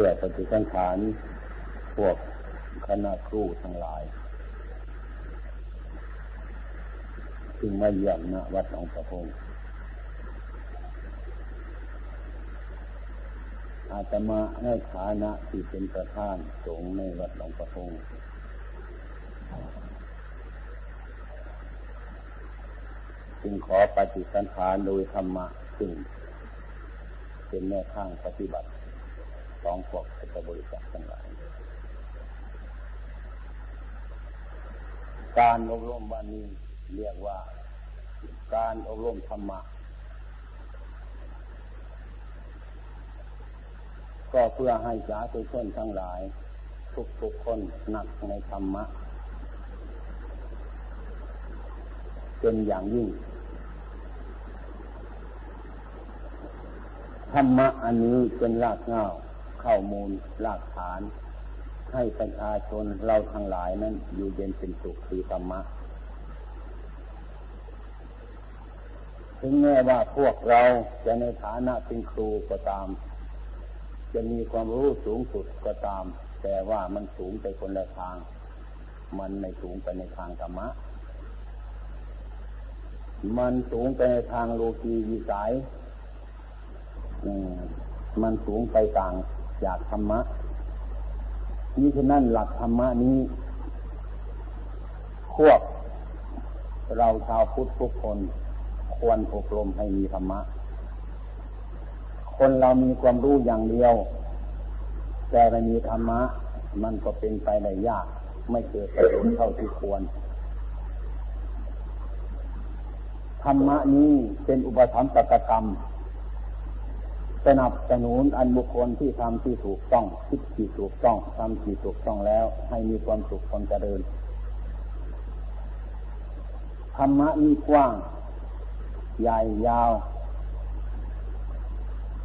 พื่อปฏิสังขารพวกคณะครูทั้งหลายจึงมาเยี่ยมณวัดหนองประพงอาตมาในฐานะที่เป็นประธานสงฆ์ในวัดหลวงประพงจึงขอปฏิสันฐานโดยธรรมะซึ่งเป็นแนวข้างปฏิบัติ สองพวกพุทธบริษัททั้งหลาย การอบรมวันนี้เรียกว่าการอบรมธรรมะ ก็เพื่อให้สาธุชนทั้งหลาย ทุกๆคนหนักในธรรมะ เป็นอย่างยิ่งธรรมะอันนี้เป็นรากเหง้า ข้อมูลรากฐาน ให้ประชาชนเราทั้งหลายนั้นอยู่เย็นเป็นสุขคือธรรมะถึงแม้ว่าพวกเราจะในฐานะเป็นครูก็ตาม จะมีความรู้สูงสุดก็ตาม แต่ว่ามันสูงไปคนละทาง มันไม่สูงไปในทางธรรมะ มันสูงไปในทางโลกีวิสัยมันสูงไปต่าง จากธรรมะนี่ฉะนั้นหลักธรรมะนี้ควบเราชาวพุทธทุกคนควรอบรมให้มีธรรมะ คนเรามีความรู้อย่างเดียว แต่ไม่มีธรรมะ มันก็เป็นไปได้ยาก ไม่เกิดประโยชน์เท่าที่ควร ธรรมะนี้เป็นอุปธรรมปกรรม นับสนุนอันบุคคลที่ทำที่ถูกต้องคิดที่ถูกต้องทำที่ถูกต้องแล้ว ให้มีความสุขความเจริญธรรมะนี้กว้าง ใหญ่ยาว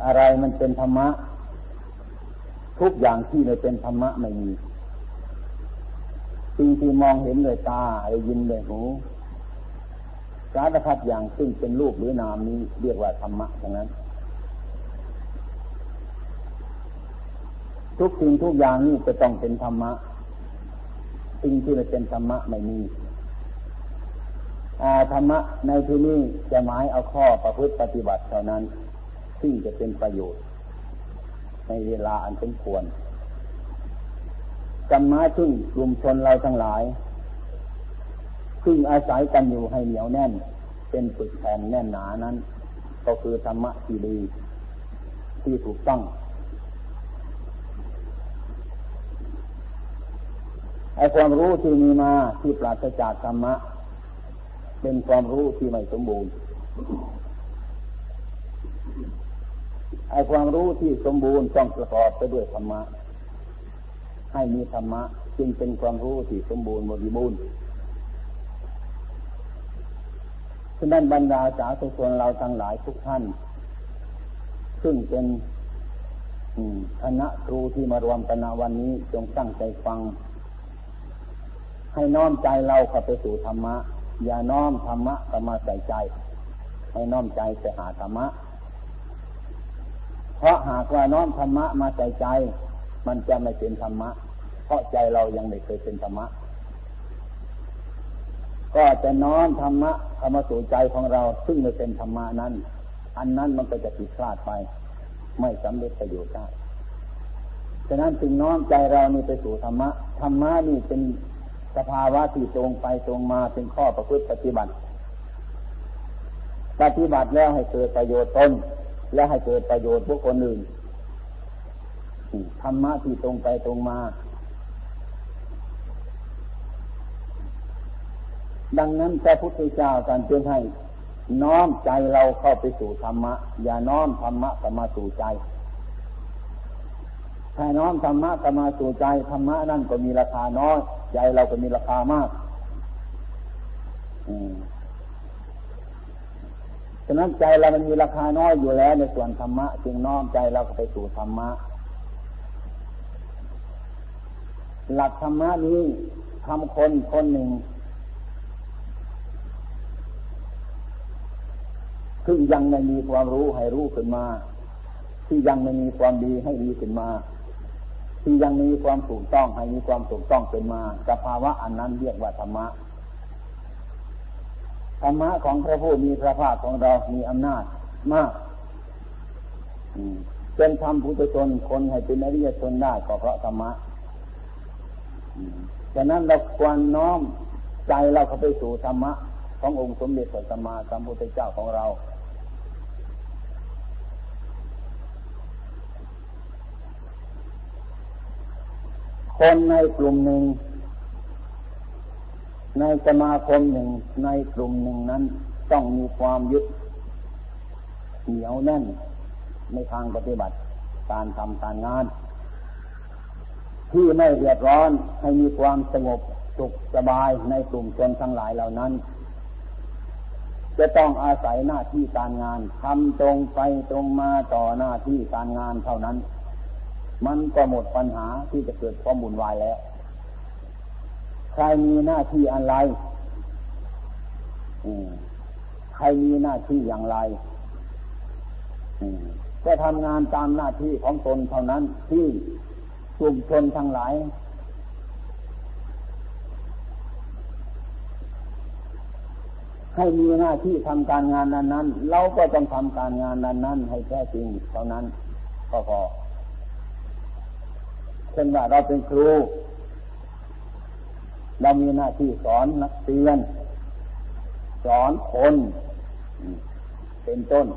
อะไรมันเป็นธรรมะ ทุกอย่างที่ไม่เป็นธรรมะไม่มีสิ่งที่มองเห็นด้วยตาได้ยินด้วยหูสารพัดอย่างซึ่งเป็นรูปหรือนามนี้เรียกว่าธรรมะทั้งนั้น ทุกสิ่งทุกอย่างนี่จะต้องเป็นธรรมะ สิ่งที่ไม่เป็นธรรมะไม่มีธรรมะในที่นี้จะหมายเอาข้อประพฤติปฏิบัติเท่านั้น ซึ่งจะเป็นประโยชน์ ในเวลาอันสมควรกรรมะซึ่งกลุ่มชนเราทั้งหลาย ซึ่งอาศัยกันอยู่ให้เหนียวแน่น เป็นปึกแผ่นแน่นหนานั้น ก็คือธรรมะที่ดีที่ถูกต้อง ไอ้ความรู้ที่มีมาที่ปราศจากธรรมะ เป็นความรู้ที่ไม่สมบูรณ์ไอ้ความรู้ที่สมบูรณ์ต้องประกอบไปด้วยธรรมะ ให้มีธรรมะ จึงเป็นความรู้ที่สมบูรณ์บริบูรณ์ฉะนั้นบรรดาสาธุชนเราทั้งหลายทุกท่าน ซึ่งเป็นคณะครูที่มารวมกันวันนี้จงตั้งใจฟัง ให้น้อมใจเราเข้าไปสู่ธรรมะ อย่าน้อมธรรมะเข้ามาใส่ใจ ให้น้อมใจไปหาธรรมะ เพราะหากว่าน้อมธรรมะมาใส่ใจ มันจะไม่เป็นธรรมะ เพราะใจเรายังไม่เคยเป็นธรรมะ ก็จะน้อมธรรมะเข้ามาสู่ใจของเรา ซึ่งไม่เป็นธรรมะนั้น อันนั้นมันก็จะผิดพลาดไป ไม่สำเร็จประโยชน์ได้ฉะนั้นจึงน้อมใจเรานี่ไปสู่ธรรมะ ธรรมะนี่เป็น สภาวะที่ตรงไปตรงมาเป็นข้อประพฤติปฏิบัติ ปฏิบัติแล้วให้เกิดประโยชน์ตนและให้เกิดประโยชน์บุคคลอื่นธรรมะที่ตรงไปตรงมา ดังนั้นพระพุทธเจ้าการเตือนให้ น้อมใจเราเข้าไปสู่ธรรมะ อย่าน้อมธรรมะเข้ามาสู่ใจถ้าน้อมธรรมะเข้ามาสู่ใจธรรมะนั่นก็มีราคาน้อย ใจเราก็มีราคามากฉะนั้นใจเรามันมีราคาน้อยอยู่แล้ว ในส่วนธรรมะ จึงน้อมใจเราก็ไปสู่ธรรมะ หลักธรรมะนี้ทำคนคนหนึ่งซึ่ยังไม่มีความรู้ให้รู้ขึ้นมา ที่ยังไม่มีความดีให้ดีขึ้นมา ที่ยังมีความถูกต้องให้มีความถูกต้องเป็นมาสภาวะอันนั้นเรียกว่าธรรมะธรรมะของพระผู้มีพระภาคของเรามีอำนาจมากเป็นธรรมพุทธชนคนให้เป็นอริยชนได้ก็เพราะธรรมะฉะนั้นเราควรน้อมใจเราเข้าไปสู่ธรรมะขององค์สมเด็จพระสัมมาสัมพุทธเจ้าของเรา คนในกลุ่มหนึ่ง ในสมาคมหนึ่งในกลุ่มหนึ่งนั้น ต้องมีความยึดเหนียวแน่นในทางปฏิบัติการทำการงาน ที่ไม่เดือดร้อนให้มีความสงบสุขสบายในกลุ่มชนทั้งหลายเหล่านั้น จะต้องอาศัยหน้าที่การงานทำตรงไปตรงมาต่อหน้าที่การงานเท่านั้น มันก็หมดปัญหาที่จะเกิดความบุญวายแล้ว ใครมีหน้าที่อะไรใครมีหน้าที่อย่างไรก็ทำงานตามหน้าที่ของตนเท่านั้นที่กลุ่มชนทั้งหลาย ให้มีหน้าที่ทำการงานนั้นนั้นเราก็ต้องทำการงานนั้นนั้นให้แท้จริงเท่านั้นก็พอ เช่นว่าเราเป็นครู เรามีหน้าที่สอนนักเรียน สอนคน เป็นต้น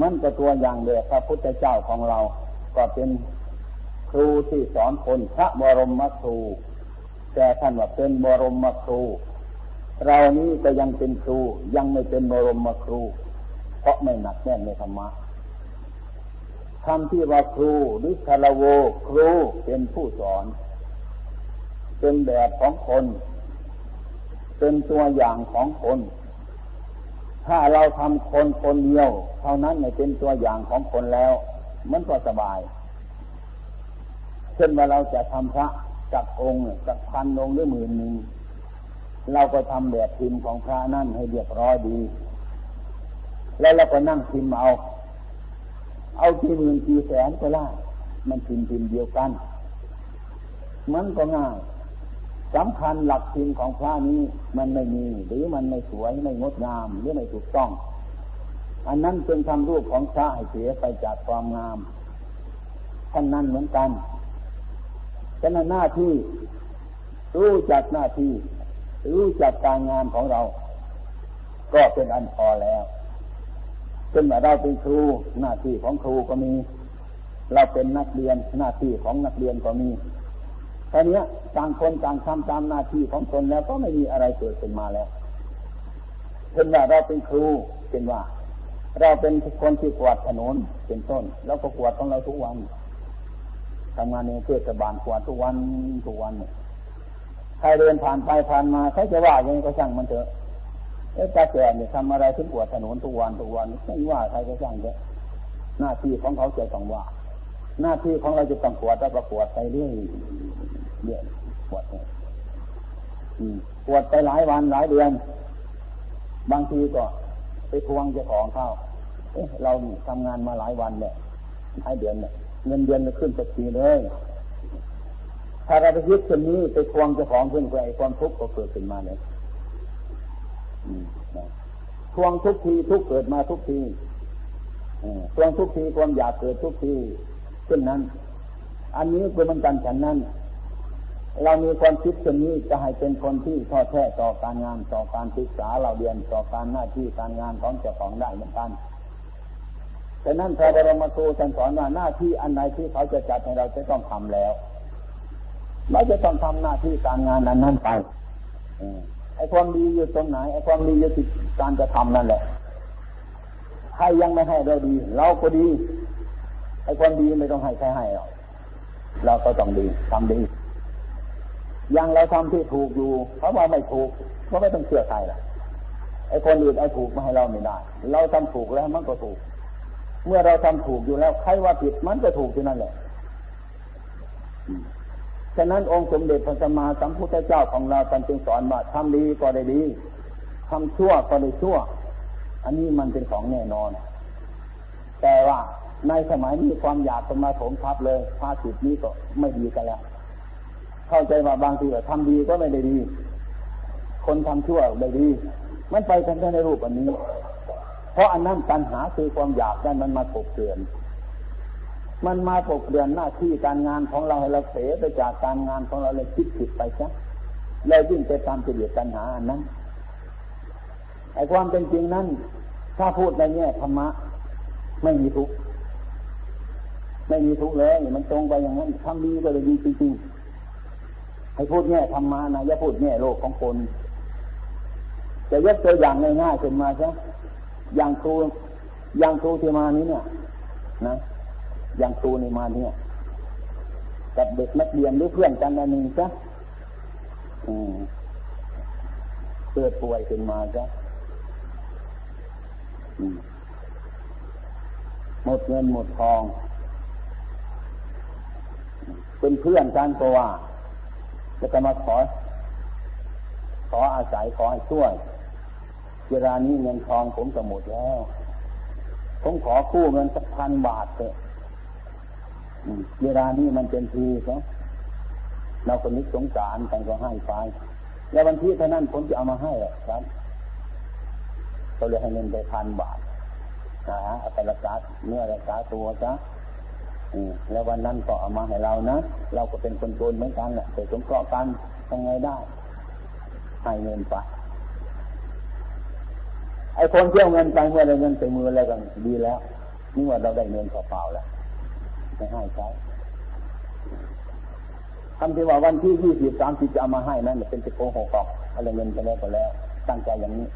มันก็ตัวอย่างเดียพระพุทธเจ้าของเรา ก็เป็นครูที่สอนคนพระบรมครู แต่ท่านว่าเป็นบรมครู เรานี้ก็ยังเป็นครูยังไม่เป็นบรมครู เพราะไม่หนักแน่นในธรรมะ คำที่ว่าครูหรือคารโวครูเป็นผู้สอน เป็นแบบของคน เป็นตัวอย่างของคน ถ้าเราทำคนคนเดียว เท่านั้นเป็นตัวอย่างของคนแล้ว มันก็สบาย เช่นว่าเราจะทำพระจากองค์จากพันองค์หรือหมื่นหนึ่งเราก็ทำแบบพิมพ์ของพระนั่นให้เรียบร้อยดี แล้วเราก็นั่งพิมพ์เอา เอาที่หมื่นกี่แสนก็ได้มันพิมพ์พิมพ์เดียวกัน มันก็ง่ายสำคัญหลักพิมพ์ของพระนี้มันไม่มี หรือมันไม่สวยไม่งดงามหรือไม่ถูกต้อง อันนั้นเป็นทำรูปของพระให้เสียไปจากความงามท่านนั้นเหมือนกันฉะนั้นหน้าที่ รู้จักหน้าที่ รู้จักการงานของเรา ก็เป็นอันพอแล้ว เป็นว่าเราเป็นครูหน้าที่ของครูก็มี เราเป็นนักเรียนหน้าที่ของนักเรียนก็มีแค่นี้ต่างคนต่างทำตามหน้าที่ของตนแล้วก็ไม่มีอะไรเกิดขึ้นมาแล้วเป็นว่าเราเป็นครูเป็นว่า เราเป็นคนที่กวาดถนนเป็นต้น แล้วก็กวาดของเราทุกวันทำงานในเทศบาลกวาดทุกวันทุกวันใครเดินผ่านไปผ่านมาใครจะว่ายังไงก็ช่างมันเถอะ เอ๊ะตาแก่เนี่ยทำอะไรถึงกวดถนนทุกวันทุกวันไม่ว่าใครก็ช่างเถอะหน้าที่ของเขาจะต้องว่า หน้าที่ของเราจะต้องกวดแล้วก็กวดไปเรื่อยเดือนปวดปวดไปหลายวันหลายเดือน บางทีก็ไปทวงเจ้าของเข้าเอ๊ะเราทำงานมาหลายวันเนี่ยหลายเดือนเนี่ยเงินเดือนจะขึ้นสักทีเลยถ้าเราไปยึดคนนี้ไปทวงเจ้าของขึ้นไปความทุกข์ก็เกิดขึ้นมาเนี่ย ทวงทุกทีทุกเกิดมาทุกทีทวงทุกทีความอยากเกิดทุกทีเช่นนั้น อันนี้คือมันกันฉันนั้น เรามีความคิดเช่นนี้จะให้เป็นคนที่ทอดแท้ต่อการงานต่อการศึกษาเราเรียนต่อการหน้าที่การงานของเจ้าของได้เหมือนกันแต่นั้นพระบรมครูท่านสอนว่าหน้าที่อันใดที่เขาจะจัดให้เราจะต้องทำแล้วเราจะต้องทำหน้าที่การงานนั้นนั้นไป ไอ้ความดีอยู่ตรงไหนไอ้ความดีอยู่ที่การจะทำนั่นแหละใครยังไม่ให้เราดี เราก็ดีไอ้ความดีไม่ต้องให้ใครให้เราเราก็ต้องดีทำดียังเราทำที่ถูกอยู่เพราะว่าไม่ถูกก็ไม่ต้องเชื่อใครล่ะไอ้คนอื่นเอาถูกมาให้เราไม่ได้ เราทำถูกแล้วมันก็ถูก เมื่อเราทำถูกอยู่แล้วใครว่าผิดมันก็ถูกที่นั่นแหละ ฉะนั้นองค์สมเด็จพระสัมมาสัมพุทธเจ้าของเราท่านจึงสอนว่าทำดีก็ได้ดีทำชั่วก็ได้ชั่ว อันนี้มันเป็นของแน่นอน แต่ว่าในสมัยนี้ความอยากเป็นมาถมทับเลยภาสิตนี้ก็ไม่ดีกันแล้ว เข้าใจว่าบางทีว่าทำดีก็ไม่ได้ดี คนทำชั่วได้ดี มันไปกันในรูปอันนี้ เพราะอันนั้นปัญหาคือความอยากนั้นมันมาปกเกลื่อน มันมาปกเกลื่อนหน้าที่การงานของเราให้เราเสียไปจากการงานของเราเลยคิดผิดไปซะเลยยิ่งไปตามเลียดปัญหาอันนั้นไอ้ความเป็นจริงนั้น ถ้าพูดในแง่ธรรมะ ไม่มีทุกข์ไม่มีทุกข์เลยมันตรงไปอย่างนั้นทำดีก็เลยดีจริงๆให้พูดแง่ธรรมะนะอย่าพูดแง่โลกของคนจะยกตัวอย่างง่ายๆขึ้นมาซะอย่างครูอย่างครูที่มานี้เนี่ย นะ อย่างครูในมาเนี่ยกับเด็กนักเรียนหรือเพื่อนกันอันหนึ่งซะเกิดป่วยขึ้นมาซะหมดเงินหมดทอง เป็นเพื่อนกันก็ว่าจะจะมาขอ ขออาศัยขอให้ช่วยเวลานี้เงินทองผมจะหมดแล้ว ผมขอคู่เงินสักพันบาทเถอะ เวลานี้มันเป็นทีเนาะเราคนนึกสงสารกันก็ให้ไปแล้ววันที่เท่านั้นผมจะเอามาให้ครับเขาเลยให้เงินไปพันบาทนะฮะเอาไปรักษาเนื้อรักษาตัวจ้ะแล้ววันนั้นก็เอามาให้เรานะเราก็เป็นคนโจรเหมือนกันแหละแต่สงเคราะห์กันทำไงได้ให้เงินไปไอ้คนเที่ยวเงินไปเมื่อได้เงินใส่มืออะไรกันดีแล้วนี่ว่าเราได้เงินเปล่าแล้ว ไม่ให้ใช้คำที่ว่าวันที่ยี่สิบสามสิบจะเอามาให้นั่นเป็นจะโกหกออกอะไรเงินไปแล้วก็แล้ว ตั้งใจอย่างนี้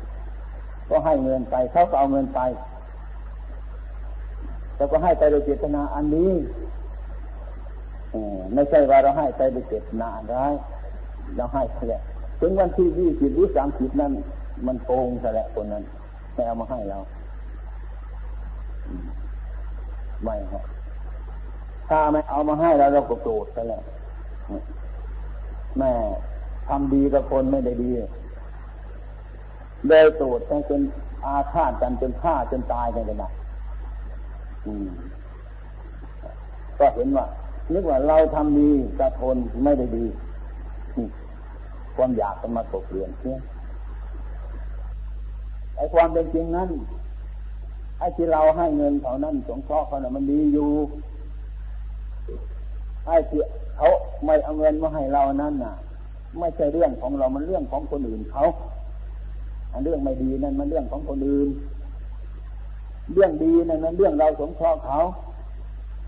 ก็ให้เงินไปเขาก็เอาเงินไปแต่ก็ให้ไปโดยเจตนาอันนี้ไม่ใช่ว่าเราให้ไปโดยเจตนาร้ายเราให้แค่ถึงวันที่ยี่สิบหรือสามสิบนั้นมันโกงซะแล้วคนนั้นไม่เอามาให้เราไม่ฮะ ถ้าไม่เอามาให้เราเราก็โกรธซะแล้วแม่ทำดีกับคนไม่ได้ดีเลยโกรธจนอาฆาตกันจนฆ่าจนตายกันเลยนะก็เห็นว่านึกว่าเราทำดีกระทนไม่ได้ดีความอยากก็มาตกเรียนเนี่ยไอ้ความเป็นจริงนั้นไอ้ที่เราให้เงินเขานั้นสงเคราะห์เขานะ่ะมันดีอยู่ ไอ้ที่เขาไม่เอาเงินมาให้เรานั้นน่ะ ไม่ใช่เรื่องของเรา มันเรื่องของคนอื่นเขาอันเรื่องไม่ดีนั่นมันเรื่องของคนอื่น เรื่องดีนั่นมันเรื่องเราสงเคราะห์เขา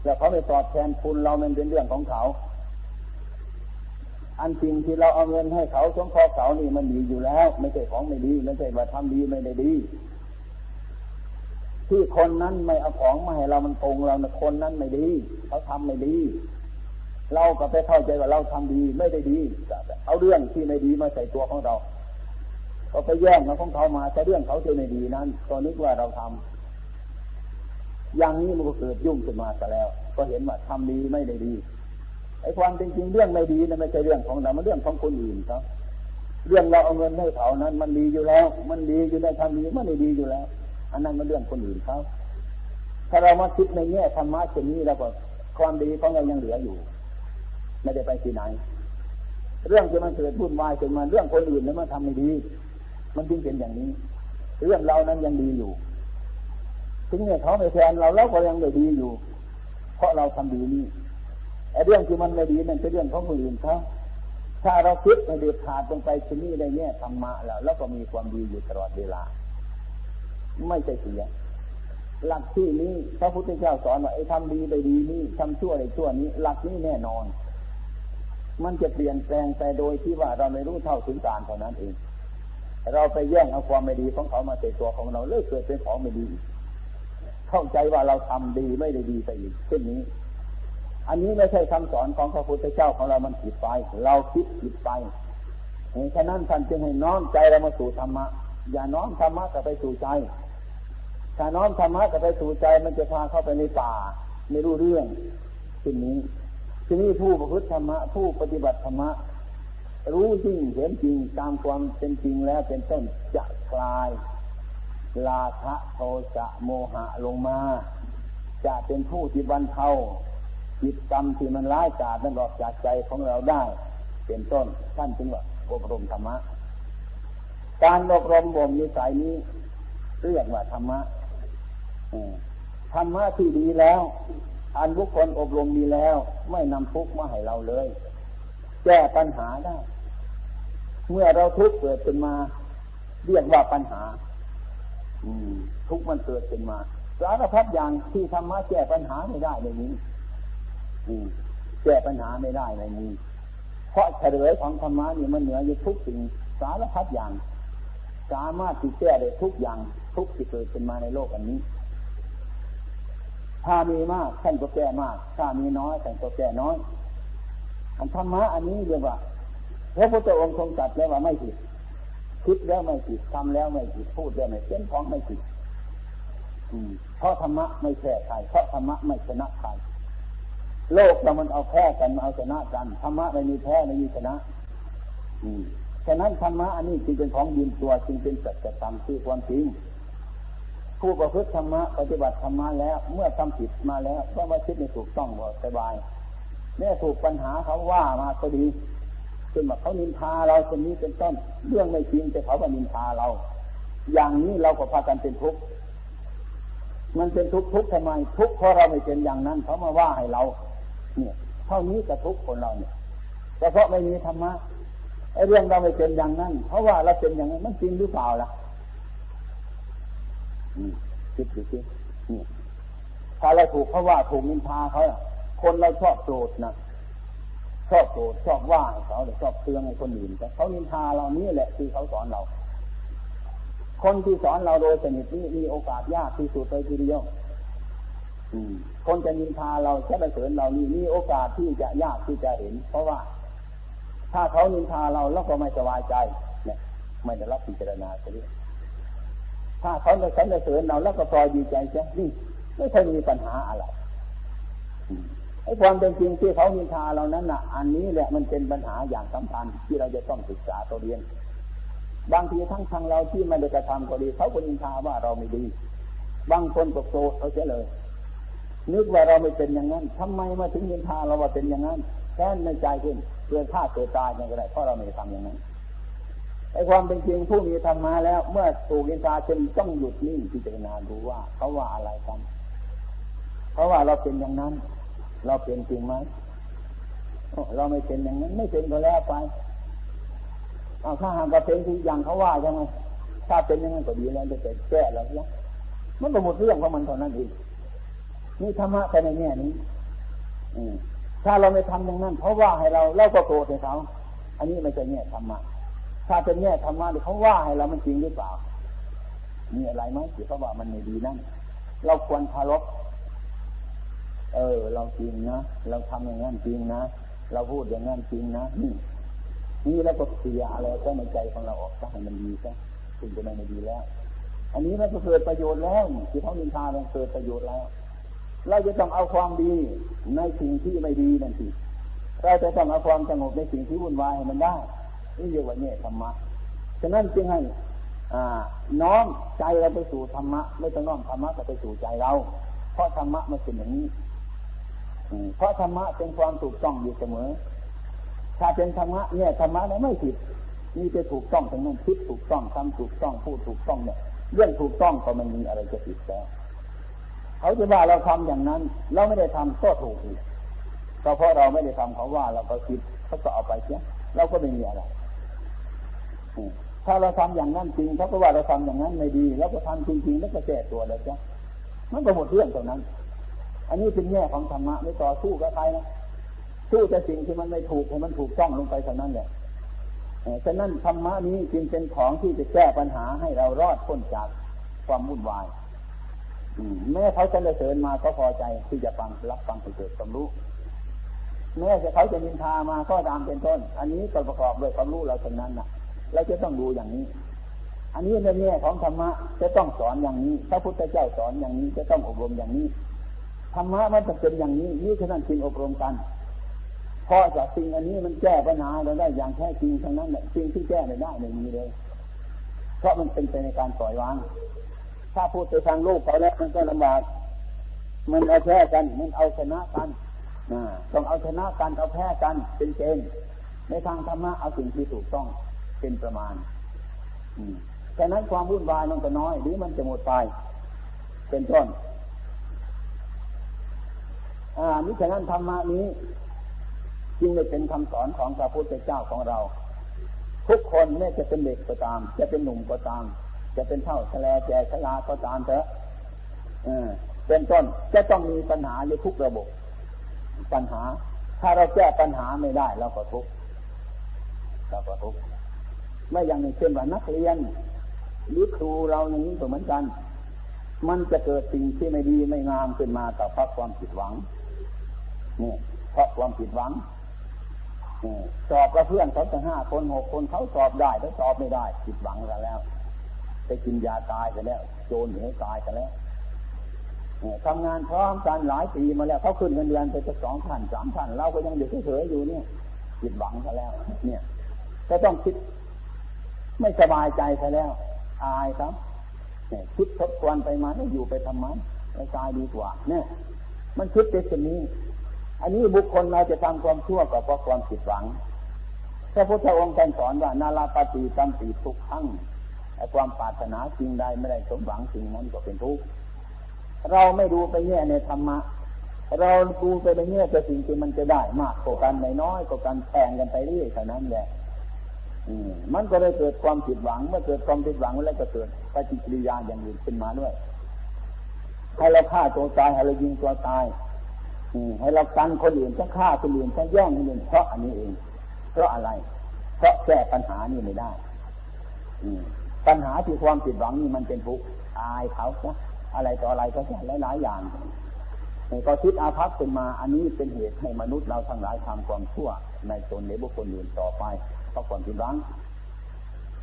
แต่เขาไม่ตอบแทนคุณเรามันเป็นเรื่องของเขา อันจริงที่เราเอาเงินให้เขาสงเคราะห์เขานี่มันดีอยู่แล้ว ไม่ใช่ของไม่ดีไม่ใช่ว่าทำดีไม่ได้ดี ที่คนนั้นไม่เอาของมาให้เรามันโกงเรานะคนนั้นไม่ดีเขาทำไม่ดี เราก็ไปเข้าใจว่าเราทำดีไม่ได้ดีเอาเรื่องที่ไม่ดีมาใส่ตัวของเราเขาไปแย่งเอาของเขามาแต่เรื่องเขาที่ไม่ดีนั้นตอนนี้ว่าเราทำอย่างนี้มันก็เกิดยุ่งขึ้นมาซะแล้ว ก็เห็นว่าทำดีไม่ได้ดีไอ้ความเป็นจริงเรื่องไม่ดีนะไม่ใช่เรื่องของเรามันเรื่องของคนอื่นครับเรื่องเราเอาเงินให้เขานั้น มันดีอยู่แล้ว มันดีอยู่ในทำดีมันไม่ดีอยู่แล้ว อันนั้นมันเรื่องคนอื่นเขาถ้าเรามาคิดในแง่ธรรมะเช่นนี้แล้วก็ความดีของเรายังเหลืออยู่ ไม่ได้ไปที่ไหน เรื่องที่มันเกิดวุ่นวายขึ้นมาเรื่องคนอื่นนั้นมันทำไม่ดี มันจึงเป็นอย่างนี้ เรื่องเรานั้นยังดีอยู่ถึงเนี่ยเขาไม่แทนเราเราก็ยังได้ดีอยู่ เพราะเราทำดีนี้ไอ้เรื่องที่มันไม่ดีนั่นเป็นเรื่องของคนอื่นเขาถ้าเราคิดในเด็ดขาดลงไปที่นี่ได้เนี่ยธรรมะแล้วแล้วก็มีความดีอยู่ตลอดเวลา ไม่ใช่เสีย หลักที่นี้พระพุทธเจ้าสอนว่าไอ้ทำดีได้ดีนี่ทำชั่วได้ชั่วนี้ หลักนี้แน่นอน มันจะเปลี่ยนแปลงไปโดยที่ว่าเราไม่รู้เท่าถึงการเท่านั้นเอง เราไปแย่งเอาความไม่ดีของเขามาใส่ตัวของเราเลยเกิดเป็นของไม่ดี เข้าใจว่าเราทำดีไม่ได้ดีไปอีกเช่นนี้ อันนี้ไม่ใช่คำสอนของพระพุทธเจ้าของเรามันผิดไป เราคิดผิดไปฉะนั้นท่านจึงให้น้อมใจเรามาสู่ธรรมะ อย่าน้อมธรรมะกับไปสู่ใจ ถ้าน้อมธรรมะกับไปสู่ใจมันจะพาเข้าไปในป่าไม่รู้เรื่องทีนี้ทีนี้ผู้ประพฤติธรรมะผู้ปฏิบัติธรรมะรู้จริงเห็นจริงตามความเป็นจริงแล้วเป็นต้นจะคลาย ลาภะโทสะโมหะลงมา จะเป็นผู้ที่บรรเทาจิตกรรมที่มันร้ายกาจนั้นออกจากใจของเราได้ เป็นต้นท่านจึงว่าอบรมธรรมะ การอบรมบ่มนิสัยนี้เรียกว่าธรรมะ ธรรมะที่ดีแล้ว อันบุคคลอบรมดีแล้ว ไม่นำทุกข์มาให้เราเลย แก้ปัญหาได้ เมื่อเราทุกข์เกิดขึ้นมา เรียกว่าปัญหา อืม ทุกข์มันเกิดขึ้นมาสารพัดอย่างที่ธรรมะแก้ปัญหาไม่ได้ในนี้แก้ปัญหาไม่ได้ในนี้ เพราะเฉลยของธรรมะนี่มันเหนืออยู่ทุกสิ่งสารพัดอย่าง สามารถที่แก้ได้ทุกอย่าง ทุกที่เกิดขึ้นมาในโลกอันนี้ ถ้ามีมากท่านก็แก้มาก ถ้ามีน้อยท่านก็แก้น้อย อันธรรมะอันนี้เรียกว่าพระพุทธองค์ทรงตรัสแล้วว่าไม่ผิดคิดแล้วไม่ผิดทำแล้วไม่ผิดพูดแล้วไม่เป็นของไม่ผิดเพราะธรรมะไม่แพ้ใครเพราะธรรมะไม่ชนะใครโลกเรามันเอาแพ้กันมาเอาชนะกันธรรมะไม่มีแพ้ไม่มีชนะ อืมฉะนั้นธรรมะอันนี้จึงเป็นของยืนตัวจึงเป็นสัจธรรมที่ความจริง ผู้ประพฤติธรรมะปฏิบัติธรรมะแล้ว เมื่อทำผิดมาแล้วก็มาคิดในถูกต้องบ่สบายเมื่อถูกปัญหาเขาว่ามาก็ดีเช่นว่าเขานินทาเราคนนี้เป็นต้น เรื่องไม่จริงแต่เขาว่านินทาเรา อย่างนี้เราก็พากันเป็นทุกข์มันเป็นทุกข์ทุกข์ทำไมทุกข์เพราะเราไม่เป็นอย่างนั้นเขามาว่าให้เรา เนี่ย เท่านี้ก็ทุกข์คนเราเนี่ยแต่เพราะไม่มีธรรมะไอ้เรื่องเราไม่เป็นอย่างนั้น เพราะว่าเราเป็นอย่างนั้นมันจริงหรือเปล่าล่ะ คิดดูสิเนี่ยถ้าเราถูกเขาว่าถูกนินทาเขาคนเราชอบโกรธนะชอบโกรธชอบว่าเขาหรือชอบเตือนให้คนอื่นแต่เขานินทาเรานี่แหละคือเขาสอนเรา คนที่สอนเราโดยสนิทนี่มีโอกาสยากที่สุดเลยทีเดียวคนจะนินทาเราจะไปเสริญเรานี่มีโอกาสที่จะยากที่จะเห็น เพราะว่า ถ้าเขานินทาเราแล้วก็ไม่สบายใจ เนี่ย ไม่ได้รับพิจารณาเลย ถ้าเขาจะสรรเสริญเราแล้วก็พอดีใจใช่นี่ไม่เคยมีปัญหาอะไรไอ้ความเป็นจริงที่เขานินทาเรานั้นน่ะ อันนี้แหละมันเป็นปัญหาอย่างสำคัญที่เราจะต้องศึกษาตัวเรียน บางทีทั้งทางเราที่ไม่ได้กระทำก็ดี เขาก็นินทาว่าเราไม่ดี บางคนก็โกรธเขาเสียเลย นึกว่าเราไม่เป็นอย่างนั้นทำไมมาถึงนินทาเราว่าเป็นอย่างนั้นแค่ในใจขึ้นเรื่อฆ่าตัวตายอย่างไรเพราะเราไม่ได้ทำอย่างนั้น ไอ้ความเป็นจริงผู้มีธรรมาแล้ว เมื่อถูกนินทาจนต้องหยุดนิ่งพิจารณาดูว่าเขาว่าอะไรกัน เพราะว่าเราเป็นอย่างนั้น เราเป็นจริงไหมเราไม่เป็นอย่างนั้นไม่เป็นก็แล้วไปเอาถ้าหากว่าเป็นที่อย่างเขาว่าใช่ไหมถ้าเป็นอย่างนั้นก็ดีแล้วจะเป็นแก้แล้วนะมันก็หมดเรื่องของมันเท่านั้นเองนี่ธรรมะไปในแง่นี้ถ้าเราไม่ทำอย่างนั้น เพราะว่าให้เราเราก็โกรธเขาอันนี้ไม่ใช่แง่ธรรมะ ถ้าเป็นแง่ธรรมะเขาว่าให้เรามันจริงหรือเปล่า มีอะไรไหมที่เขาว่ามันไม่ดีนั่น เราควรคารพเออ เราจริงนะ เราทำอย่างนั้นจริงนะ เราพูดอย่างนั้นจริงนะ นี่นี่แล้วก็เสียอะไรก็ในใจของเราออกซะให้มันดีซะถึงจะไม่ดีแล้ว อันนี้มันก็เกิดประโยชน์แล้วที่เขาลินทามันเกิดประโยชน์แล้ว เราจะต้องเอาความดีในสิ่งที่ไม่ดีนั่นสิเราจะต้องเอาความสงบในสิ่งที่วุ่นวายให้มันได้ นี่เรียกว่าเนี่ธรรมะฉะนั้นจึงให้น้อมใจเราไปสู่ธรรมะ ไม่ต้องน้อมธรรมะก็ไปสู่ใจเรา เพราะธรรมะมันเป็นอย่างนี้เพราะธรรมะเป็นความถูกต้องอยู่เสมอ ถ้าเป็นธรรมะเนี่ยธรรมะเนี่ยไม่ผิดนี่จะถูกต้องทั้งนั้นคิดถูกต้องทำถูกต้องพูดถูกต้องเนี่ยเรื่องถูกต้องก็ไม่มีอะไรจะผิดแล้วเขาจะว่าเราทำอย่างนั้น เราไม่ได้ทำก็ถูกอีกเพราะเราไม่ได้ทำเขาว่าเราก็คิดเขาก็เอาไปเสียเราก็ไม่มีอะไร ถ้าเราทำอย่างนั้นจริงเขาก็ว่าเราทำอย่างนั้นไม่ดี แล้วก็ทำจริงๆแล้วก็แก้ตัวเลยจ้ะมันก็หมดเรื่องตรงนั้น อันนี้เป็นแง่ของธรรมะไม่ต่อสู้กับใครนะสู้แต่สิ่งที่มันไม่ถูกให้มันถูกต้องลงไปเท่านั้นแหละฉะนั้นธรรมะนี้จึงเป็นของที่จะแก้ปัญหาให้เรารอดพ้นจากความวุ่นวายแม้เขาจะเสริญมาก็พอใจที่จะฟังรับฟังเกิดความรู้แม้จะเขาจะนินทามาก็ตามเป็นต้น อันนี้ก็ประกอบด้วยความรู้เราทั้งนั้นนะ เราจะต้องดูอย่างนี้ อันนี้ในแง่ของธรรมะจะต้องสอนอย่างนี้ พระพุทธเจ้าสอนอย่างนี้จะต้องอบรมอย่างนี้ธรรมะมันจะเป็นอย่างนี้นี่ฉะนั้นจึงอบรมกันเพราะจากสิ่งอันนี้มันแก้ปัญหาเราได้อย่างแท้จริงทั้งนั้นแหละสิ่งที่แก้ไม่ได้ไม่มีเลย เพราะมันเป็นไปในการปล่อยวาง ถ้าพูดไปทางโลกเขาแล้วมันก็ลำบาก มันเอาแพ้กัน มันเอาชนะกันต้องเอาชนะกันเอาแพ้กันเป็นเกณฑ์ในทางธรรมะเอาสิ่งที่ถูกต้อง เป็นประมาณแต่นั้นความวุ่นวายมันก็น้อย หรือมันจะหมดไป เป็นต้นอ่านี่ฉะนั้นธรรมะนี้ จึงได้เป็นคำสอนของพระพุทธเจ้าของเรา ทุกคนแม้จะเป็นเด็กก็ตาม จะเป็นหนุ่มก็ตาม จะเป็นเท่าแฉลแก่ชราก็ตามเถอะเป็นต้นจะต้องมีปัญหาในทุกระบบ ปัญหา ถ้าเราแก้ปัญหาไม่ได้เราก็ทุกข์เราก็ทุกข์ ไม่อย่างนี้เช่นว่านักเรียนหรือครูเราอย่างนี้ก็เหมือนกัน มันจะเกิดสิ่งที่ไม่ดีไม่งามขึ้นมาต่อเพราะความผิดหวังนี่เพราะความผิดหวังสอบกับเพื่อนเขาจะห้าคนหกคนเขาสอบได้แล้วสอบไม่ได้ ผิดหวังกันแล้วไปกินยาตายกันแล้ว โจรหนีตายกันแล้วทำงานพร้อมกันหลายปีมาแล้วเขาขึ้นเงินเดือนไปจะสองพันสามพันเราก็ยังอยู่เฉยอยู่เนี่ยผิดหวังกันแล้ว เนี่ยก็ต้องคิด ไม่สบายใจซะแล้วอายครับเนี่ยคิดทบทวนไปมาไม่อยู่ไปทำไมไปตายดีกว่า เนี่ย มันคิดเป็นเช่นนี้ อันนี้บุคคลเราจะทำความชั่วก็เพราะความผิดหวังพระพุทธองค์ท่านสอนว่านาลาปฏิตัมปีทุกขั้งไอ้ความปรารถนาสิ่งใดไม่ได้สมหวังสิ่งนั้นก็เป็นทุกข์เราไม่ดูไปแง่ในธรรมะ เราดูไปในแง่แต่สิ่งที่มันจะได้มากกว่ากันในน้อยกว่ากันแข่งกันไปเรื่อยเท่านั้นแหละ มันก็เลยเกิดความผิดหวัง เมื่อเกิดความผิดหวังแล้วก็เกิดปฏิกิริยาอย่างอื่นขึ้นมาด้วยให้เราฆ่าตัวตายให้เรายิงตัวตายให้เรากันคนอื่นจะฆ่าคนอื่นจะแย่งคนอื่นเพราะอันนี้เอง เพราะอะไร เพราะแก้ปัญหานี่ไม่ได้ปัญหาที่ความผิดหวังนี่มันเป็นทุกข์อายเขานะอะไรต่ออะไรก็แค่หลายๆอย่างก็คิดอาภัพขึ้นมา อันนี้เป็นเหตุให้มนุษย์เราทั้งหลายทำความชั่วในตนในบุคคลอื่นต่อไป เพราะความผิดหวัง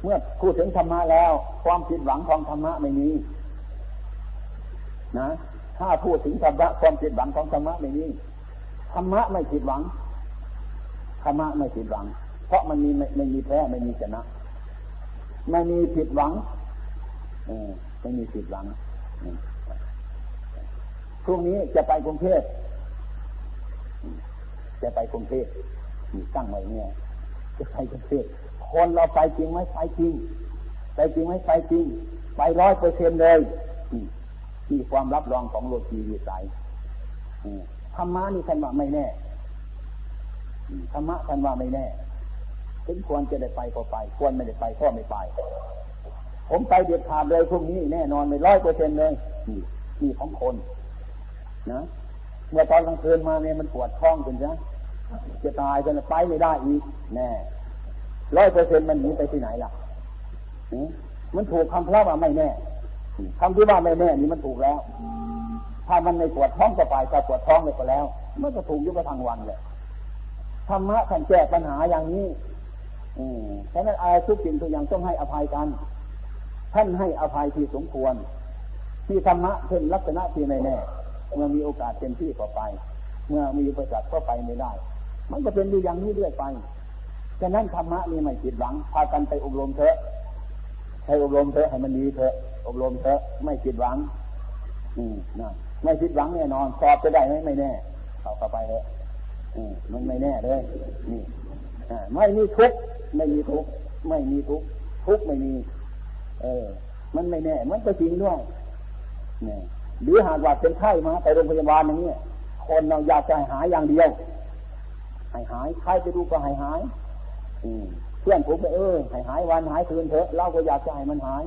เมื่อพูดถึงธรรมะแล้ว ความผิดหวังของธรรมะไม่มีนะถ้าพูดถึงธรรมะความผิดหวังของธรรมะไม่มีธรรมะไม่ผิดหวังธรรมะไม่ผิดหวัง เพราะมันมีไม่ไม่มีแพ้ไม่มีชนะไม่มีผิดหวังอไม่มีผิดหวังพรุ่งนี้จะไปกรุงเทพจะไปกรุงเทพตั้งไว้เนี่ย จะไปกรุงเทพคนเราไปจริงไหมไปจริง ไปจริงไหมไปจริง ไปร้อยเปอร์เซ็นเลยที่ความรับรองของโลกีวิสัยธรรมะนี่ท่านว่าไม่แน่ธรรมะท่านว่าไม่แน่ถึงควรจะได้ไปก็ไป ควรไม่ได้ไปก็ไม่ไป ผมไปเด็ดขาดเลยพรุ่งนี้แน่นอนไม่ร้อยเปอร์เซ็นเลยนี่ของคน นะเมื่อตอนกลางคืนมาเนี่ยมันปวดท้องกันจ้ะ จะตายจะไปไม่ได้อีกแน่ร้อยเปอร์เซ็นมันหนีไปที่ไหนล่ะมันถูกคำพระว่าไม่แน่คำที่ว่าไม่แน่นี่มันถูกแล้ว ถ้ามันในปวดท้องก็ไปถ้าปวดท้องเลยก็แล้วมันก็ถูกยุบทางวันเลยธรรมะท่านแก้ปัญหาอย่างนี้อืมฉะนั้นอาทุกสิ่งทุกอย่างต้องให้อภัยกัน ท่านให้อภัยที่สมควร ที่ธรรมะเช่นลักษณะที่ไม่แน่เมื่อมีโอกาสเต็มที่ก็ไป เมื่อมีประจักษ์ก็ไปไม่ได้ มันก็เป็นอยู่อย่างนี้เรื่อยไปฉะนั้นธรรมะนี่ไม่ผิดหวัง พากันไปอบรมเถอะให้อบรมเถอะให้มันดีเถอะ อบรมเถอะไม่ผิดหวัง อืมนะไม่ผิดหวังแน่นอนสอบจะได้ไหมไม่แน่เข้าเข้าไปเลยอืมมันไม่แน่เลยนี่ไม่มีทุกไม่มีทุกไม่มีทุกทุกไม่มี เออ มันไม่แน่ มันก็จริงด้วยเนี่ยหรือหากว่าเป็นไข้มาไปโรงพยาบาลอย่างนี้คนเราอยากจะหายอย่างเดียว ให้หายใครไปดูก็ให้หายเพื่อนผมไปเออหายหายวันหายคืนเถอะเราก็อยากจะให้มันหาย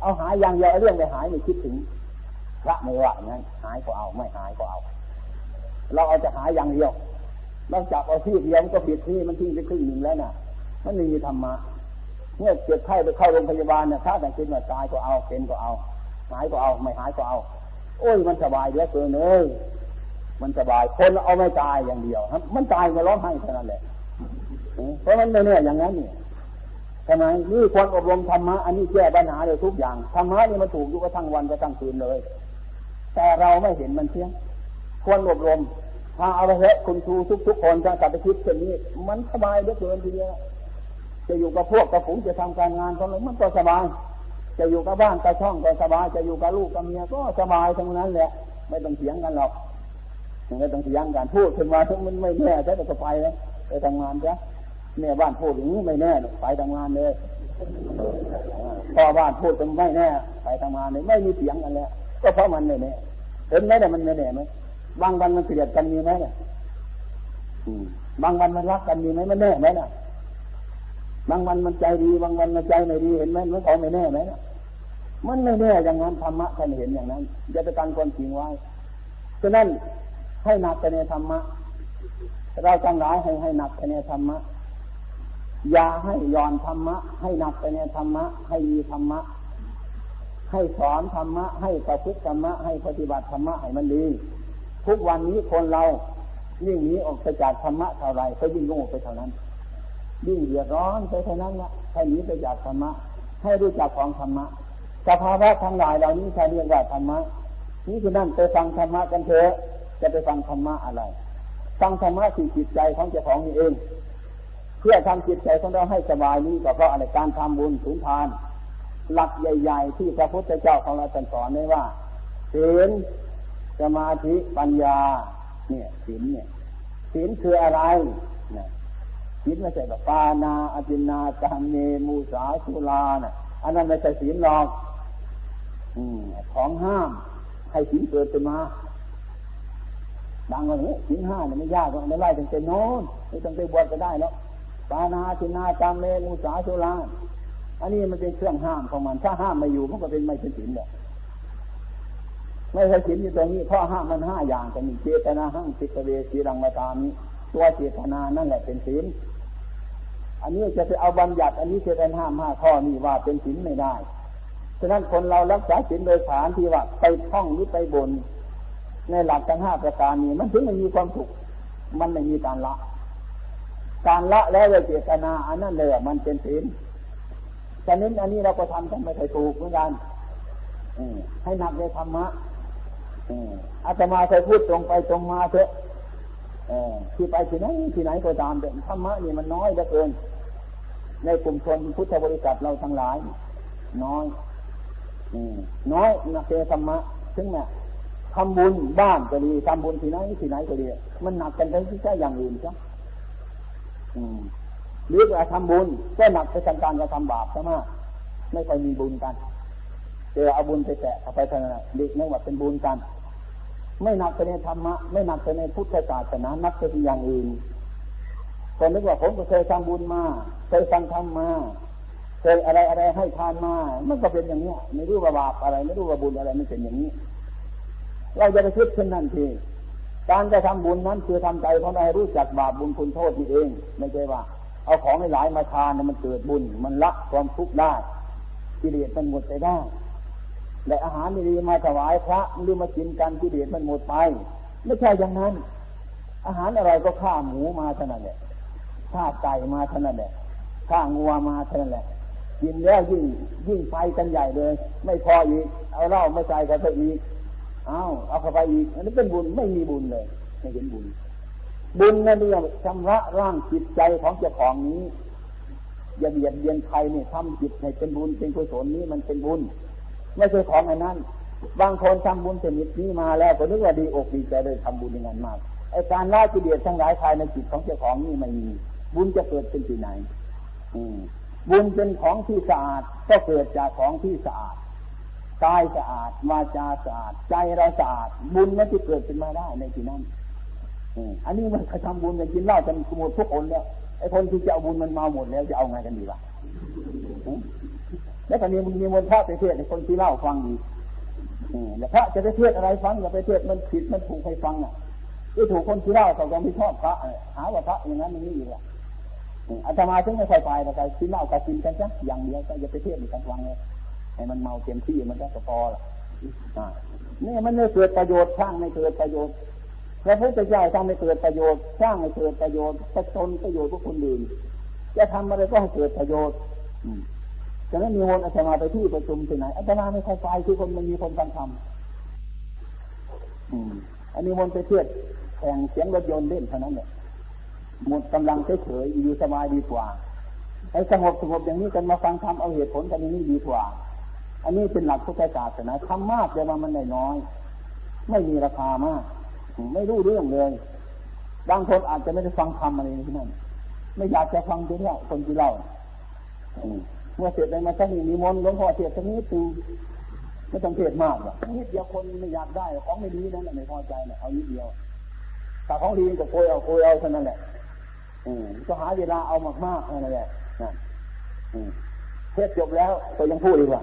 เอาหายอย่างเดียวเรื่องไปหายไม่คิดถึงพระไม่ว่างั้นหายก็เอาไม่หายก็เอา เราเอาจะหายอย่างเดียวนอกจากเอาที่เดียวมันก็ผิดที่มันทิ้งไปครึ่งหนึ่งแล้วน่ะ มันไม่มีธรรมะเมื่อเจ็บไข้ไปเข้าโรงพยาบาลเนี่ยถ้าแต่คิดว่าตายก็เอาเป็นก็เอา หายก็เอาไม่หายก็เอา โอ้ยมันสบายเยอะเกินเลย มันสบาย คนเอาไม่ตายอย่างเดียวมันตายมาร้องไห้เท่านั้นแหละเพราะมันเนี่ยอย่างนั้นเนี่ยทำไมนี่ควรอบรมธรรมะอันนี้แก้ปัญหาเลยทุกอย่างธรรมะนี่มันถูกอยู่กระทั่งวันกระทั่งคืนเลย แต่เราไม่เห็นมันเที่ยงควรอบรมถ้าเอาไปเถอะคุณครูทุกๆคนจะกลับไปคิดเช่นนี้ มันสบายเหลือเกินทีเดียวจะอยู่กับพวกกับฝูงจะทำการงานของเรามันก็สบายจะอยู่กับบ้านกับช่องก็สบาย จะอยู่กับลูกกับเมียก็สบายทั้งนั้นแหละ ไม่ต้องเถียงกันหรอก ไม่ต้องเถียงกันพูดขึ้นมาทุกมันไม่แน่จะก็ไปเลยไปทำงานจ้ะแม่บ้านพูดอย่างนี้ไม่แน่ไปทำงานเลยพ่อบ้านพูดจะไม่แน่ไปทำงานเลยไม่มีเถียงกันแล้วก็เพราะมันไม่แน่เห็นไหมเนี่มันไม่แน่ไหมบางวันมันเกลียดกันมีไหมเนี่ยบางวันมันรักกันมีไหมมันแน่ไหมน่ะ บางวันมันใจดี บางวันมันใจไม่ดีเห็นไหมมันของไม่แน่ไหมน่ะมันไม่แน่อย่างนั้นธรรมะท่านเห็นอย่างนั้นอย่าไปกันความจริงไว้ฉะนั้น ให้หนักไปในธรรมะ เราทั้งหลายให้ให้หนักไปในธรรมะ อย่าให้ย่อนธรรมะ ให้หนักไปในธรรมะ ให้มีธรรมะ ให้สอนธรรมะ ให้ประพฤติธรรมะ ให้ปฏิบัติธรรมะให้มันดี ทุกวันนี้คนเรายิ่งหนีออกไปจากธรรมะเท่าไรก็ยิ่งโง่ไปเท่านั้น ยิ่งเดือดร้อนไปเท่านั้นละให้หนีไปจากธรรมะ ให้รู้จักของธรรมะสภาวะทั้งหลายเหล่านี้ใช้เรียกว่าธรรมะนี่คือนั่นไปฟังธรรมะกันเถอะ จะไปฟังธรรมะอะไร ฟังธรรมะที่จิตใจของเจ้าของนี่เอง เพื่อทำจิตใจของเราให้สบายนี้ก็เพราะอะไรการทำบุญสูงทาน หลักใหญ่ ๆ ที่พระพุทธเจ้าของเราสอนไว้ว่าศีลสมาธิปัญญา เนี่ยศีลเนี่ยศีลคืออะไรนะศีลไม่ใช่แบบปานาอจินนาตามเนมูสาสุลานะ่ะอันนั้นไม่ใช่ศีลหรอกของห้ามให้ศีลเกิดขึ้นมา บางคนเนี่ยศีลห้าเนี่ยไม่ยากหรอกไม่ไล่ตั้งแต่โน้นไม่ต้องไปบวชก็ได้แล้วปานาจินาตามเมมูสาสุลาอันนี้มันเป็นเครื่องห้ามของมัน ถ้าห้ามไม่อยู่มันก็เป็นไม่เป็นศีลเลยไม่ใช่ศีลอยู่ตรงนี้พราะห้ามมันห้าอย่างแต่มีเจตนาห้างสิกเวสีรังมาตามนี้ตัวเจตนานั่นแหละเป็นศีลอันนี้จะไปเอาบัญญัติอันนี้จะเป็นห้ามห้าข้อนี้ว่าเป็นศีลไม่ได้ฉะนั้นคนเรารักษาศีลโดยฐานที่ว่าไปท่องหรือไปบน ในหลักทั้งห้าประการนี้ มันถึงไม่มีความสุข มันไม่มีการละ การละแล้วเลยเจตนาอันนั้นเลยมันเป็นศีลฉะนั้นอันนี้เราก็ทำกันไม่ค่อยถูกเหมือนกันให้หนักในธรรมะอาตมาเคยพูดตรงไปตรงมาเถอะที่ไปที่ไหนที่ไหนก็ตามแต่ธรรมะนี่มันน้อยเหลือเกิน ในกลุ่มชนพุทธบริษัทเราทั้งหลาย น้อยน้อยนักเทธรรมะถึงแม้ ทำบุญบ้านก็ดีทำบุญที่ไหนที่ไหนก็ดี มันหนักกันไปที่แค่อย่างอื่นจ้ะหรือว่าทำบุญก็หนักไปทางการกระทำบาปใช่ไหมไม่ค่อยมีบุญกันเจอเอาบุญไปแตะเอาไปทางเด็กนึกว่าเป็นบุญกัน ไม่หนักไปในธรรมะไม่หนักไปในพุทธศาสนานักไปอย่างอื่นคนนึกว่าผมก็เคยทำบุญมาเคยฟังธรรมมาเคยอะไรอะไรให้ทานมามันก็เป็นอย่างนี้ไม่รู้ว่าบาปอะไร ไม่รู้ว่าบุญอะไรไม่เป็นอย่างนี้ เราจะไปคิดเช่นนั้นทีการจะทำบุญนั้นคือทำใจของเราให้รู้จักบาปบุญคุณโทษนี่เอง ไม่ใช่ว่า เอาของหลายมาทานมันเกิดบุญ มันละความทุกข์ได้กิเลสมันหมดไปได้แต่อาหารดีๆมาถวายพระหรือมากินกันกิเลสมันหมดไป ไม่ใช่อย่างนั้น อาหารอะไรก็ฆ่าหมูมาเท่านั้นแหละฆ่าไก่มาเท่านั้นแหละฆ่างัวมาเท่านั้นแหละกินแล้วยิ่งยิ่งไฟกันใหญ่เลย ไม่พออีกเอาเหล้าไม่ใส่กันไปอีก เอาเอาเข้าไปอีกอันนี้เป็นบุญไม่มีบุญเลยไม่เห็นบุญ บุญนั่นเองชำระร่างจิตใจของเจ้าของนี้อย่าเบียดเบียนใครเนี่ยทำจิตให้เป็นบุญเป็นกุศลนี้มันเป็นบุญ ไม่ใช่ของอันนั้น บางคนทำบุญชนิดนี้มาแล้วก็นึกว่าดีอกดีใจเลยทำบุญอย่างนั้นมากไอการละกิเลสทั้งหลายภายในจิตของเจ้าของนี่ไม่มี บุญจะเกิดเป็นที่ไหนบุญเป็นของที่สะอาดก็เกิดจากของที่สะอาด กายสะอาดวาจาสะอาด ใจเราสะอาด บุญมันจะเกิดขึ้นมาได้ในที่นั้นอันนี้มันทำบุญกันกินเหล้ากันหมดทุกคนแล้วไอ้คนที่จะเอาบุญมันมาหมดแล้วจะเอาไงกันดีวะแล้วตอนนี้มันมีมนพระไปเทศในคนที่เล่าฟังดีแต่พระจะไปเทศอะไรฟังอย่าไปเทศมันผิดมันถูกให้ฟังอะที่ถูกคนที่เล่าเขาก็ไม่ชอบพระหาว่าพระอย่างนั้นอย่างนี้อีกอะอาตมาถึงไม่ค่อยไปแต่กินเหล้ากับกินกันซะอย่างเดียวก็อย่าไปเทศในการฟังเลย ให้มันเมาเต็มที่มันก็พอละนี่มันไม่เกิดประโยชน์สร้างไม่เกิดประโยชน์พระพุทธเจ้าทำให้เกิดประโยชน์สร้างให้เกิดประโยชน์ประชนประโยชน์พวกคนอื่นจะทำอะไรก็ให้เกิดประโยชน์ฉะนั้นมีคนอาตมาไปที่ประชุมที่ไหนอาตมาไม่ค่อยไปคือคนมันมีคนฟังธรรมอันนี้มนไปเทียบแข่งเสียงรถยนต์เล่นเท่านั้นเนี่ยหมดกำลังเฉยๆอยู่สบายดีกว่าไอ้สงบสงบอย่างนี้กันมาฟังธรรมเอาเหตุผลกันนี้ดีกว่า อันนี้เป็นหลักพุทธศาสนาธรรมะเดี๋ยวมันน้อย ไม่มีราคามาก ไม่รู้เรื่องเลย บางคนอาจจะไม่ได้ฟังคำอะไรที่นั่นไม่อยากจะฟังที่นี่คนที่เล่าเมื่อเสร็จเลยมาสักนิมนต์หลวงพ่อเทศสักนิดนึงไม่ต้องเทศมากหรอกนิดเดียวคนไม่อยากได้ของไม่ดีนั่นแหละไม่พอใจเนี่ยเอานิดเดียวถ้าของดีก็โกยเอาโกยเอาเท่านั้นแหละ อืมก็หาเวลาเอามากๆนั่นแหละนั่นเทศจบแล้วก็ยังพูดอีกว่า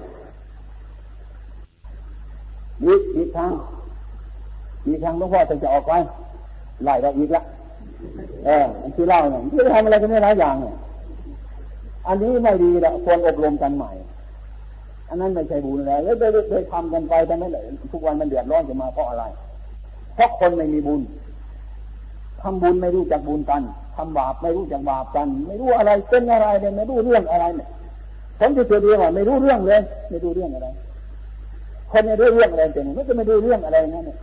อีกอีกครั้งอีกครั้งหลวงพ่อจะออกไปไล่เราอีกละเออที่เล่าเนี่ยที่ทำอะไรกันไม่หลายอย่างเนี่ยอันนี้ไม่ดีละควรอบรมกันใหม่ อันนั้นไม่ใช่บุญแล้วแล้วโดยโดยทำกันไปแต่ไม่ได้ทุกวันมันเดือดร้อนจะมาเพราะอะไร เพราะคนไม่มีบุญทำบุญไม่รู้จักบุญกันทำบาปไม่รู้จักบาปกัน ไม่รู้อะไรเป็นอะไรเนี่ยไม่รู้เรื่องอะไรเนี่ยผมจะเจอเรื่องว่าไม่รู้เรื่องเลย ไม่รู้เรื่องอะไร คนไม่รู้เรื่องอะไรเป็นไม่จะไม่รู้เรื่องอะไรนั่นเนี่ย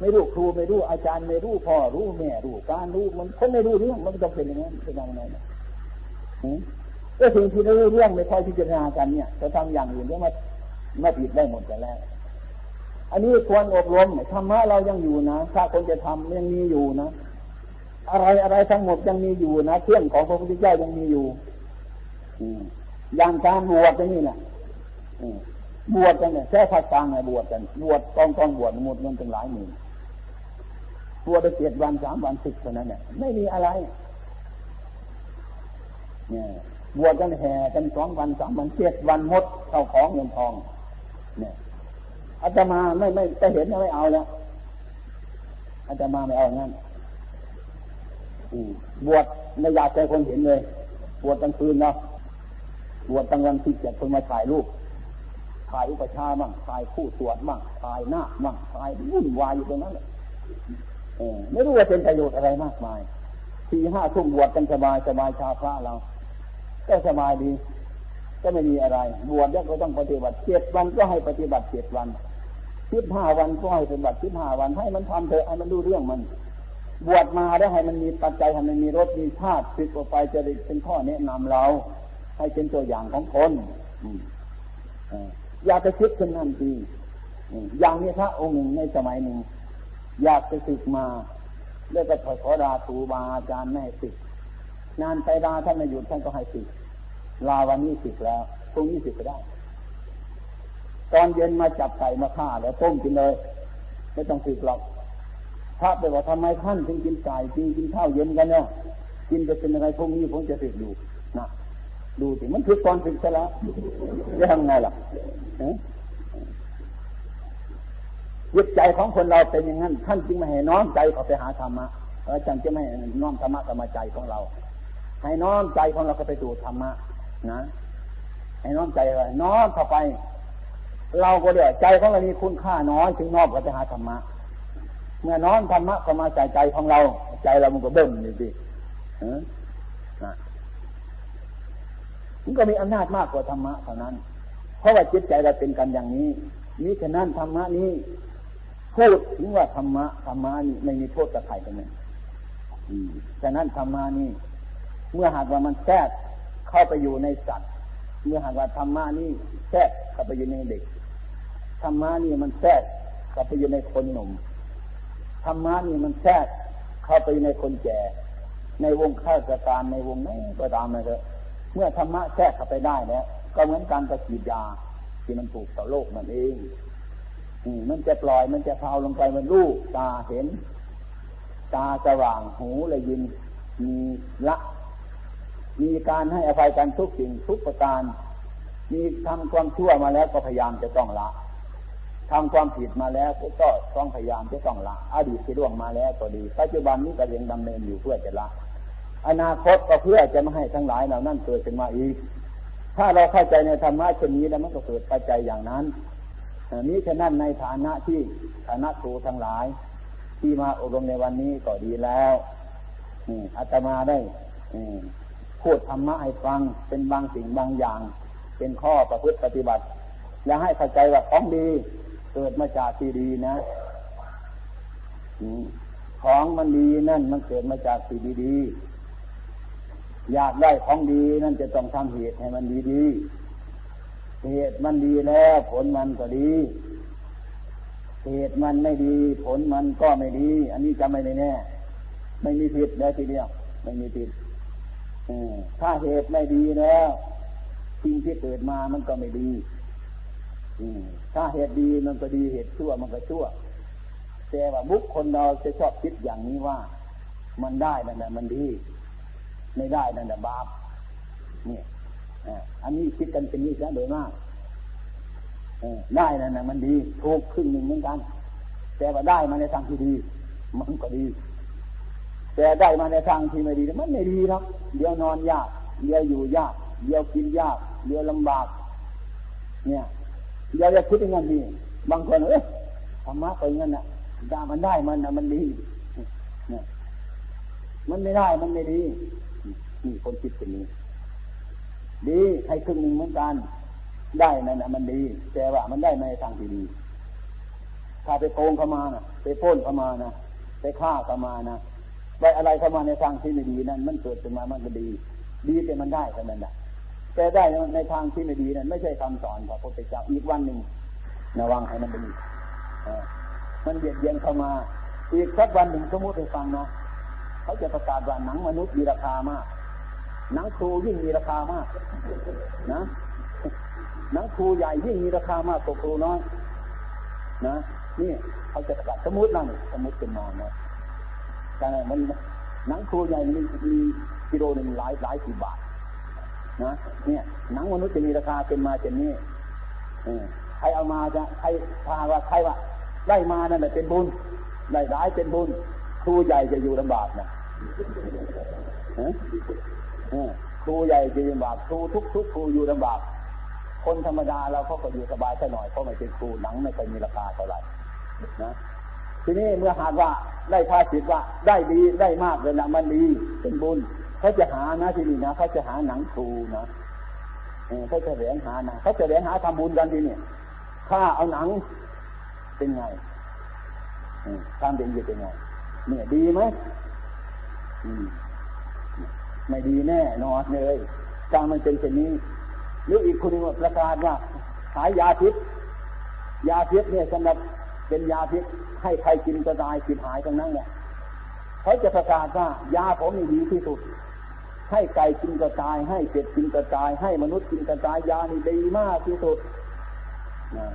ไม่รู้ครูไม่รู้อาจารย์ไม่รู้พ่อรู้แม่รู้การรู้มันคนไม่รู้เรื่องมันจะเป็นอย่างนั้นเป็นยังไงนี่ยก็สิ่งที่ไม่รู้เรื่องไม่ค่อยพิจารณากันเนี่ยจะทำอย่างอื่นเดี๋ยวมาไม่ผิดได้หมดแต่แรกอันนี้ควรอบรมธรรมะเรายังอยู่นะถ้าคนจะทำยังมีอยู่นะอะไรอะไรทั้งหมดยังมีอยู่นะเครื่องของพระพุทธเจ้ายังมีอยู่อย่างการบวชนี่แหละ บวชกันเนี่ยแค่ภาคกลางไงบวชกันบวชต้องต้องบวชหมดเงินเป็นหลายหมื่นบวชไปเจ็ดวันสามวันสิบเท่านั้นเนี่ยไม่มีอะไรเนี่ยบวชกันแห่กันสองวันสามวันเจ็ดวันหมดเข้าของเงินทอง เนี่ยอาตมาไม่ไม่จะเห็นไม่เอาแล้วอาตมาไม่เอางั้นบวชไม่อยากใจคนเห็นเลย บวชกลางคืนเนาะบวชกลางวันที่เจ็ดคนมาถ่ายรูป ถ่ายอุปชาบ้างถ่ายคู่สวดบ้างถ่ายหน้าบ้างถ่ายวุ่นวายอยู่ตรงนั้นเลยไม่รู้ว่าเป็นประโยชน์อะไรมากมายสี่ห้าทุ่มบวชกันสบายสบายชาพระเรา ก็สบายดี ก็ไม่มีอะไร บวชแล้วก็ต้องปฏิบัติเจ็ดวันก็ให้ปฏิบัติเจ็ดวันสิบห้าวันก็ให้ปฏิบัติสิบห้าวันให้มันทำเถอะให้มันดูเรื่องมัน บวชมาได้ให้มันมีปัจจัยให้มันมีรสมีชาติติดออกไปจะได้เป็นข้อแนะนำเรา ให้เป็นตัวอย่างของคน อยากจะคิดขึ้นนั่นทีอย่างนี้พระองค์หนึ่งในสมัยหนึ่ง อยากจะศึกมาแล้วก็ขอดาตูบาอาจารย์แม่ศึกนานไปดาท่านไม่หยุดท่านก็ให้ศึกลาวันนี้ศึกแล้วพรุ่งนี้ศึกก็ได้ ตอนเย็นมาจับไก่มาฆ่าแล้วต้มกินเลย ไม่ต้องศึกหรอกพระไปว่าทำไมท่านถึงกินไก่กินกินข้าวเย็นกันเนี่ยกินจะเป็นอะไรพรุ่งนี้ผมจะศึกดูนะ ดูสิมันคือก่อนศึกซะแล้วจะทำไงล่ะจิตใจของคนเราเป็นอย่างนั้น ท่านจึงไม่ให้น้อมใจเขาไปหาธรรมะอาจารย์จะไม่ให้น้อมธรรมะกับมาใจของเรา ให้น้อมใจของเราก็ไปสู่ธรรมะนะให้น้อมใจเลยน้อมเข้าไป เราก็เดี๋ยวใจของเรามีคุณค่าน้อยถึงน้อมก็ไปหาธรรมะ เมื่อน้อมธรรมะเข้ามาใส่ใจของเรา ใจเรามันก็เบิ่มเลยสิ มันก็มีอำนาจมากกว่าธรรมะเท่านั้น เพราะว่าจิตใจเราเป็นกันอย่างนี้นี้ฉะนั้นธรรมะนี้พูดถึงว่าธรรมะธรรมะนี่ไม่มีโทษกับใครกันเลยฉะนั้นธรรมะนี่เมื่อหากว่ามันแทรกเข้าไปอยู่ในสัตว์ เมื่อหากว่าธรรมะนี่แทรกเข้าไปอยู่ในเด็กธรรมะนี่มันแทรกเข้าไปอยู่ในคนหนุ่มธรรมะนี่มันแทรกเข้าไปในคนแก่ ในวงข้าราชการในวงไหนก็ตามเลยเถอะ เมื่อธรรมะแทรกเข้าไปได้แล้วก็เหมือนการกระฉีดยาที่มันถูกต่อโลกมันเองมันจะปล่อยมันจะเทาลงไปมันรู้ตาเห็น ตาสว่างหูเลยยินมีละ มีการให้อภัยกันทุกสิ่งทุกประการ มีทำความชั่วมาแล้วก็พยายามจะต้องละทำความผิดมาแล้วก็ต้องพยายามจะต้องละ อดีตที่ล่วงมาแล้วก็ดี ปัจจุบันนี้ก็ยังดำเนินอยู่เพื่อจะละ อนาคตก็เพื่อจะไม่ให้ทั้งหลายเหล่านั้นเกิดขึ้นมาอีก ถ้าเราเข้าใจในธรรมะเช่นนี้แล้วมันก็เกิดปัจจัยอย่างนั้นนี้ฉะนั้นในฐานะที่ฐานะครูทั้งหลาย ที่มาอบรมในวันนี้ก็ดีแล้วอาตมาได้พูดธรรมะให้ฟังเป็นบางสิ่งบางอย่าง เป็นข้อประพฤติปฏิบัติอย่าให้เข้าใจว่าของดี เกิดมาจากที่ดีนะของมันดีนั่นมันเกิดมาจากสิ่งดีๆ อยากได้ของดีนั่นจะต้องทำเหตุให้มันดีๆเหตุมันดีแล้ว ผลมันก็ดีเหตุมันไม่ดี ผลมันก็ไม่ดี อันนี้จำไม่ได้แน่ไม่มีผิดแล้วทีเดียวไม่มีผิดถ้าเหตุไม่ดีแล้วสิ่งที่เกิดมามันก็ไม่ดีถ้าเหตุดีมันก็ดีเหตุชั่วมันก็ชั่ว แต่ว่าบุคคลเราจะชอบคิดอย่างนี้ว่า มันได้นั่นแหละมันดี ไม่ได้นั่นแหละบาปเนี่ยอันนี้คิดกันเป็นนี้ซะโดยมากได้นั่นแหะมันดีถูกครึ่งหนึ่งเหมือนกัน แต่ว่าได้มาในทางที่ดี มันก็ดี แต่ได้มาในทางที่ไม่ดีมันไม่ดีหรอกเดี๋ยวนอนยากเดี๋ยวอยู่ยากเดี๋ยวกินยากเดี๋ยวลำบาก เนี่ยอย่าอย่าคิดอย่างนั้นดีบางคนเอ้ยธรรมะไปงั้นน่ะได้มันได้มันน่ะมันดีเนี่ยมันไม่ได้มันไม่ดี นี่คนคิดอย่างนี้ดีให้ครึ่งหนึ่งเหมือนกัน ได้นั่นน่ะมันดี แต่ว่ามันได้ในทางที่ดี ถ้าไปโกงเข้ามานะไปพ้นเข้ามานะไปฆ่าเข้ามานะไปอะไรเข้ามาในทางที่ไม่ดีนั่นมันเกิดขึ้นมามันก็ดี ดีแต่มันได้เท่านั้นแหละแต่ได้ในทางที่ไม่ดีนั้นไม่ใช่คำสอนของพระพุทธเจ้าอีกวันหนึ่งระวังให้มันดีมันเบียดเบียนเข้ามา อีกสักวันหนึ่งสมมติให้ฟังนะเขาจะประกาศว่าหนังมนุษย์มีราคามาก หนังครูยิ่งมีราคามาก นะหนังครูใหญ่ยิ่งมีราคามากกว่าครูน้อยนะนี่เขาจะประกาศสมมตินั่นสมมติเป็นมาเนะแต่มันหนังครูใหญ่มีมีกิโลหนึ่งหลายหลายสิบบาทนะเนี่ยหนังมนุษย์จะมีราคาเป็นมาเช่นนี้ใครเอามาจะใครพาว่าใครว่าได้มานั่นแหละเป็นบุญได้ร้ายเป็นบุญครูใหญ่จะอยู่ลำบากนะ ครูใหญ่จะลำบากครูทุกทุกครูอยู่ลำบาก คนธรรมดาเราเขาก็อยู่สบายแค่หน่อยเพราะไม่เป็นครูหนังไม่เคยมีราคาเท่าไหร่นะทีนี้เมื่อหากว่าได้พาสิทว่าได้ดีได้มากเลยนะมันดีเป็นบุญเขาจะหานะที่นี่นะเขาจะหาหนังครูนะเขาจะเหรียญหาหนังเขาจะเหรียญหาทำบุญกันทีนี่ถ้าเอาหนังเป็นไงทำเป็นยังเป็นไงเนี่ยดีไหม ไม่ดีแน่นอนเลยกางมันเป็นเช่นนี้ หรืออีกคนนึงประกาศว่าขายยาพิษ ยาพิษเนี่ยสำหรับเป็นยาพิษให้ใครกินก็ตายกินหายทั้งนั้นเนี่ยเขาจะประกาศว่ายาผมนี่ดีที่สุด ให้ไก่กินกระจาย ให้เป็ดกินกระจาย ให้มนุษย์กินกระจายยานี่ดีมากที่สุดนะ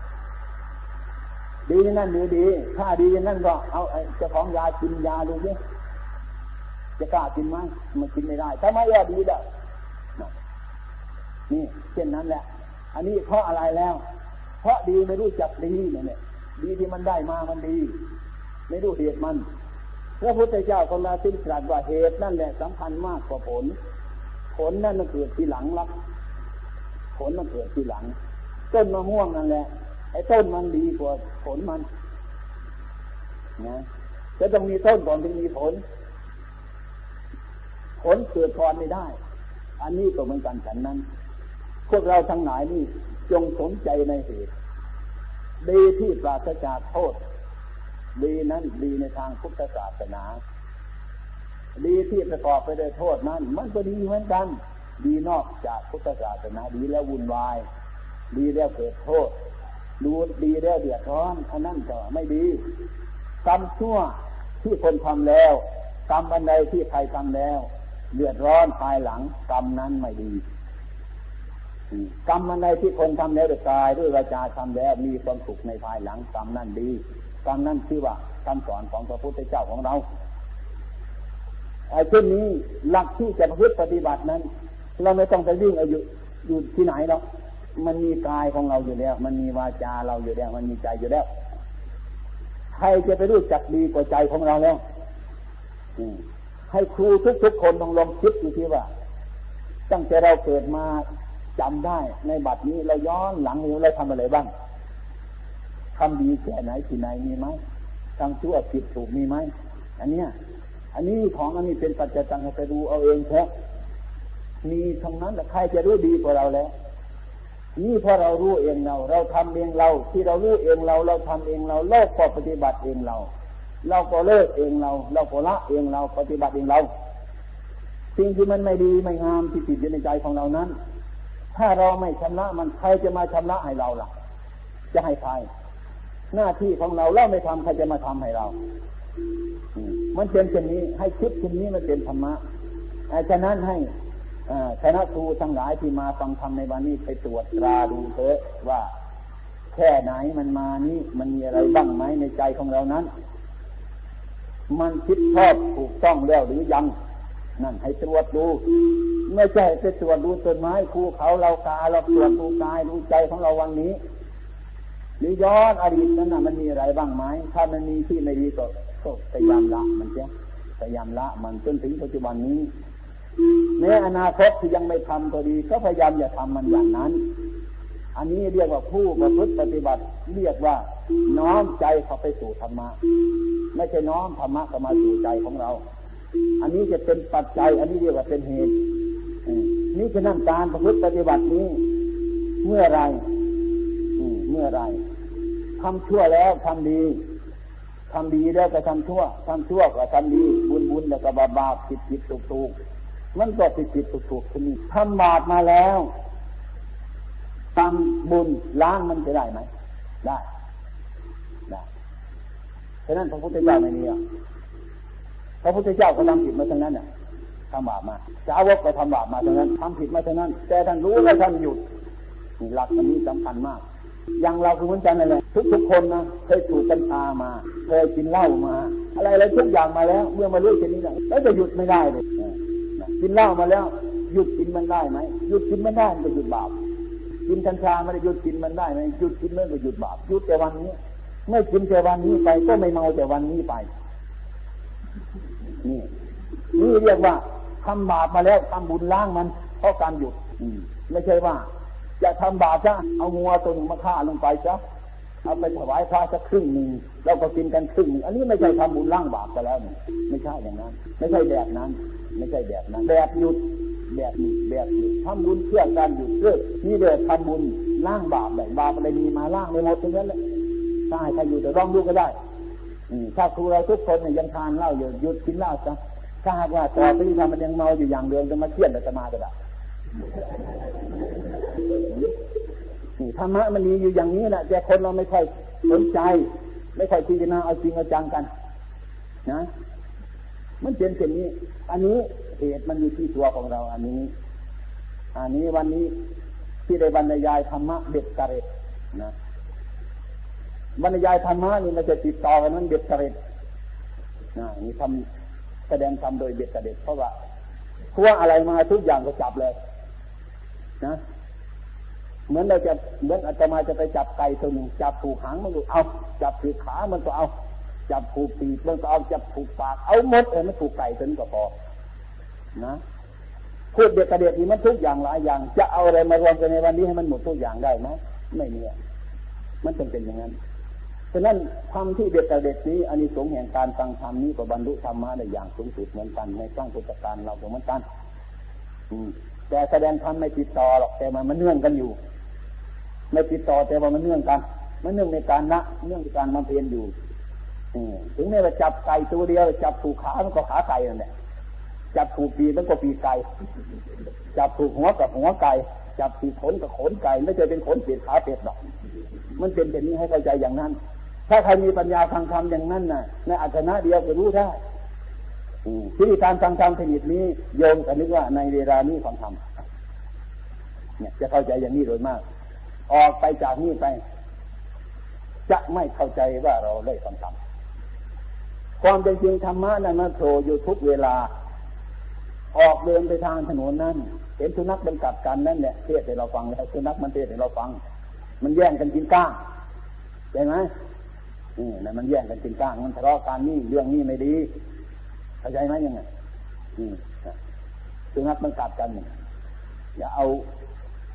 ดีนั่นหรือดี ถ้าดีนั่นก็เอาเจ้าของยากินยาดูสิ จะกล้ากินไหมมันกินไม่ได้ถ้าไม่ยาดีด้นี่เช่นนั้นแหละ อันนี้เพราะอะไรแล้ว เพราะดีไม่รู้จักดีเนี่ยดีที่มันได้มามันดี ไม่รู้เหตุมันพระพุทธเจ้าคนละสิ้นตรัสว่าเหตุนั่นแหละสำคัญมากกว่าผล ผลนั่นมันเกิดทีหลังลักผลมันเกิดทีหลัง ต้นมะม่วงนั่นแหละไอ้ต้นมันดีกว่าผลมันนะจะต้องมีต้นก่อนถึงมีผล ผลเกิดพรไม่ได้ อันนี้ก็เหมือนกันฉันนั้น พวกเราทั้งหลายนี่จงสนใจในเหตุดีที่ปราศจากโทษ ดีนั้นดีในทางพุทธศาสนา ดีที่ประกอบไปด้วยโทษนั้น มันก็ดีเหมือนกัน ดีนอกจากพุทธศาสนาดีแล้ววุ่นวาย ดีแล้วเกิดโทษ ดูดีแล้วเดือดร้อนอันนั้นก็ไม่ดีกรรมชั่วที่คนทำแล้วกรรมอันใดที่ใครทำแล้ว เดือดร้อนภายหลัง กรรมนั้นไม่ดีกรรมอันใดที่คนทำแล้วด้วยกายด้วยวาจาทำแล้วมีความสุขในภายหลังกรรมนั้นดีกรรมนั่นชื่อว่าคำสอนของพระพุทธเจ้าของเราไอ้เช่นนี้หลักที่จะพึ่งปฏิบัตินั้น เราไม่ต้องไปวิ่งอายุอยู่ที่ไหนหรอกมันมีกายของเราอยู่แล้ว มันมีวาจาเราอยู่แล้ว มันมีใจอยู่แล้วใครจะไปรู้จักดีกว่าใจของเราแล้ว ให้ครูทุกๆคนต้องลองคิดดูที่ว่า ตั้งแต่เราเกิดมาจำได้ในบัดนี้เราย้อนหลังเราทำอะไรบ้างทำดีแค่ไหนที่ไหนมีไหมทำชั่วผิดถูกมีไหมอันเนี้ย อันนี้ของอันนี้เป็นปัจจัยตังไปดูเอาเองแท้มีทั้งนั้นแต่ใครจะรู้ดีกว่าเราแล้วนี่พอเรารู้เองเรา เราทำเองเรา ที่เรารู้เองเรา เราทำเองเราโลกก็ปฏิบัติเองเรา เราก็เลิกเองเรา เราก็ละเองเราปฏิบัติเองเรา สิ่งที่มันไม่ดีไม่งามที่ติดอยู่ในใจของเรานั้น ถ้าเราไม่ชำระมันใครจะมาชำระให้เราล่ะ จะให้ใครหน้าที่ของเราเราไม่ทำใครจะมาทำให้เรามันเป็นเช่นนี้ ให้คิดเช่นนี้มันเป็นธรรมะฉะนั้นให้คณะครูทั้งหลายที่มาฟังธรรมในวันนี้ไปตรวจตราดูเถอะว่าแค่ไหนมันมานี้มันมีอะไรบ้างไหมในใจของเรานั้น มันคิดชอบถูกต้องแล้วหรือยัง นั่นให้ตรวจดูไม่ใช่ไปตรวจดูต้นไม้คูเขาเรากาเราตรวจดูกายดูใจของเราวันนี้หรือย้อนอดีตนั้นนะมันมีอะไรบ้างไหมถ้ามันมีที่ไม่ดีก็ก็พยายามละมันเสียพยายามละมันจนถึงปัจจุบันนี้แม้อนาคตที่ยังไม่ทำตัวดี ก็พยายามอย่าทำมันอย่างนั้น อันนี้เรียกว่าผู้ประพฤติปฏิบัติ เรียกว่า น้อมใจเขาไปสู่ธรรมะไม่ใช่น้อมธรรมะเข้ามาสู่ใจของเรา อันนี้จะเป็นปัจจัย อันนี้เรียกว่าเป็นเหตุนี่คือนั่นการประพฤติปฏิบัตินี้ เมื่อไรเมื่อไรทำชั่วแล้วทำดีทำดีแล้วก็ทำชั่วทำชั่วก็ทำดี บุญบุญแล้วก็บาบาปผิดผิดถูกถูกมันก็ผิดผิดถูกถูกทีนี้ทำบาปมาแล้ว ทำบุญล้างมันจะได้ไหมได้ได้ฉะนั้นพระพุทธเจ้าไม่มีอะพระพุทธเจ้าก็ทำผิดมาทั้งนั้นน่ะทำบาปมาสาวกก็ทำบาปมาทั้งนั้นทำผิดมาทั้งนั้น แต่ท่านรู้และท่านหยุดหลักอันนี้สำคัญมาก อย่างเราคือเหมือนกันนั่นแหละทุกๆคนนะเคยถูกกัญชามา เคยกินเหล้ามา อะไรอะไรทุกอย่างมาแล้ว เมื่อมารู้เช่นนี้แล้วจะหยุดไม่ได้เลยกินเหล้ามาแล้ว หยุดกินมันได้ไหมหยุดกินมันได้มันหยุดบาป กินกัญชาไม่ได้หยุดกินมันได้ไหมหยุดกินมันก็หยุดบาปหยุดแต่วันนี้ไม่กินแต่วันนี้ไปก็ไม่เมาแต่วันนี้ไป นี่นี่เรียกว่าทำบาปมาแล้วทำบุญล้างมันเพราะการหยุดไม่ใช่ว่า จะทำบาปซะเอางัวตัวหนึ่งมาฆ่าลงไปซะเอาไปถวายพระสักครึ่งหนึ่งแล้วก็กินกันครึ่งหนึ่งอันนี้ไม่ใช่ทำบุญล่างบาปไปแล้วนี่ไม่ใช่อย่างนั้น ไม่ใช่แบบนั้น ไม่ใช่แบบนั้นแบบหยุด แบบหยุดแบบหยุดทำบุญเพื่อการหยุดเพื่อนี่เลยทำบุญล่างบาปแบบบาปอะไรมีมาล่างไม่หมดทั้งนั้นเลยใช่ใครอยู่แต่ลองดูก็ได้ถ้าครูเราทุกคนเนี่ยยังทานเหล้าอยู่หยุดกินเหล้าซะถ้าหากว่าต่อไปที่ทำมันยังเมาอยู่อย่างเดิมจะมาเทียนจะมาก็ได้ธรรมะมันมีอยู่อย่างนี้แหละแต่คนเราไม่ค่อยสนใจ ไม่ค่อยพิจารณาเอาจริงเอาจังกัน นะ มันเป็นเช่นนี้ อันนี้ เหตุมันอยู่ที่ตัวของเราอันนี้ อันนี้วันนี้ที่ได้บรรยายธรรมะเด็ดกระเร็ดนะบรรยายธรรมะนี่มันจะติดต่อกันนั้นเด็ดกระเร็ดนะนี่ทำแสดงธรรมโดยเด็ดกระเด็ดเพราะว่าพัวอะไรมาทุกอย่างก็จับเลย นะเหมือนเราจะเหมือนอาตมาจะไปจับไก่ตัวหนึ่งจับผูกหางมันก็เอา จับผูกขามันก็เอา จับผูกปีกมันก็เอาจับผูกปากเอาหมดเออไม่ผูกไก่ตัวนี้ก็พอ นะพูดเด็กกระเดียดนี่มันทุกอย่างหลายอย่าง จะเอาอะไรมารวมกันในวันนี้ให้มันหมดทุกอย่างได้ไหมไม่มีมันจำเป็นอย่างนั้นฉะนั้นทำที่เด็กกระเด็ดนี้อันนี้สงแห่งการฟังธรรมนี้ก็บรรลุธรรมะได้อย่างสูงสุดเหมือนกันในช่องพุทธการเราเหมือนกัน อืม แต่แสดงธรรมไม่ติดต่อหรอกแต่มันมันเนื่องกันอยู่ ไม่ติดต่อแต่ว่ามันเนื่องกัน มันเนื่องในการละเนื่องในการมาเพียนอยู่ถึงแม้ว่าจับไก่ตัวเดียว จับถูกขามันก็ขาไก่นั่นแหละ จับถูกปีมันก็ปีไก่จับถูกหัวกับหัวไก่จับถูกขนกับขนไก่ไม่ใช่เป็นขนเปียดขาเปียดหรอก มันเป็นแบบนี้ให้เข้าใจอย่างนั้น ถ้าใครมีปัญญาฟังธรรมอย่างนั้นน่ะในอัจนะเดียวจะรู้ได้ที่การฟังธรรมชนิดนี้โยมจะนึกว่าในเวลานี้ฟังธรรมเนี่ยจะเข้าใจอย่างนี้โดยมาก ออกไปจากนี้ไป จะไม่เข้าใจว่าเราได้ฟังธรรมความเป็นจริงธรรมะนั้นมาโผล่อยู่ทุกเวลา ออกเดินไปทางถนนนั้นเห็นสุนัขเป็นกัดกันนั่นเนี่ยเทศให้เราฟังแล้วสุนัขมันเทศให้เราฟัง มันแย่งกันกินก้างใช่ไหมนี่นะมันแย่งกันกินก้างมันทะเลาะกันนี่เรื่องนี้ไม่ดีเข้าใจไหมยังไงสุนัขมันกัดกันอย่าเอา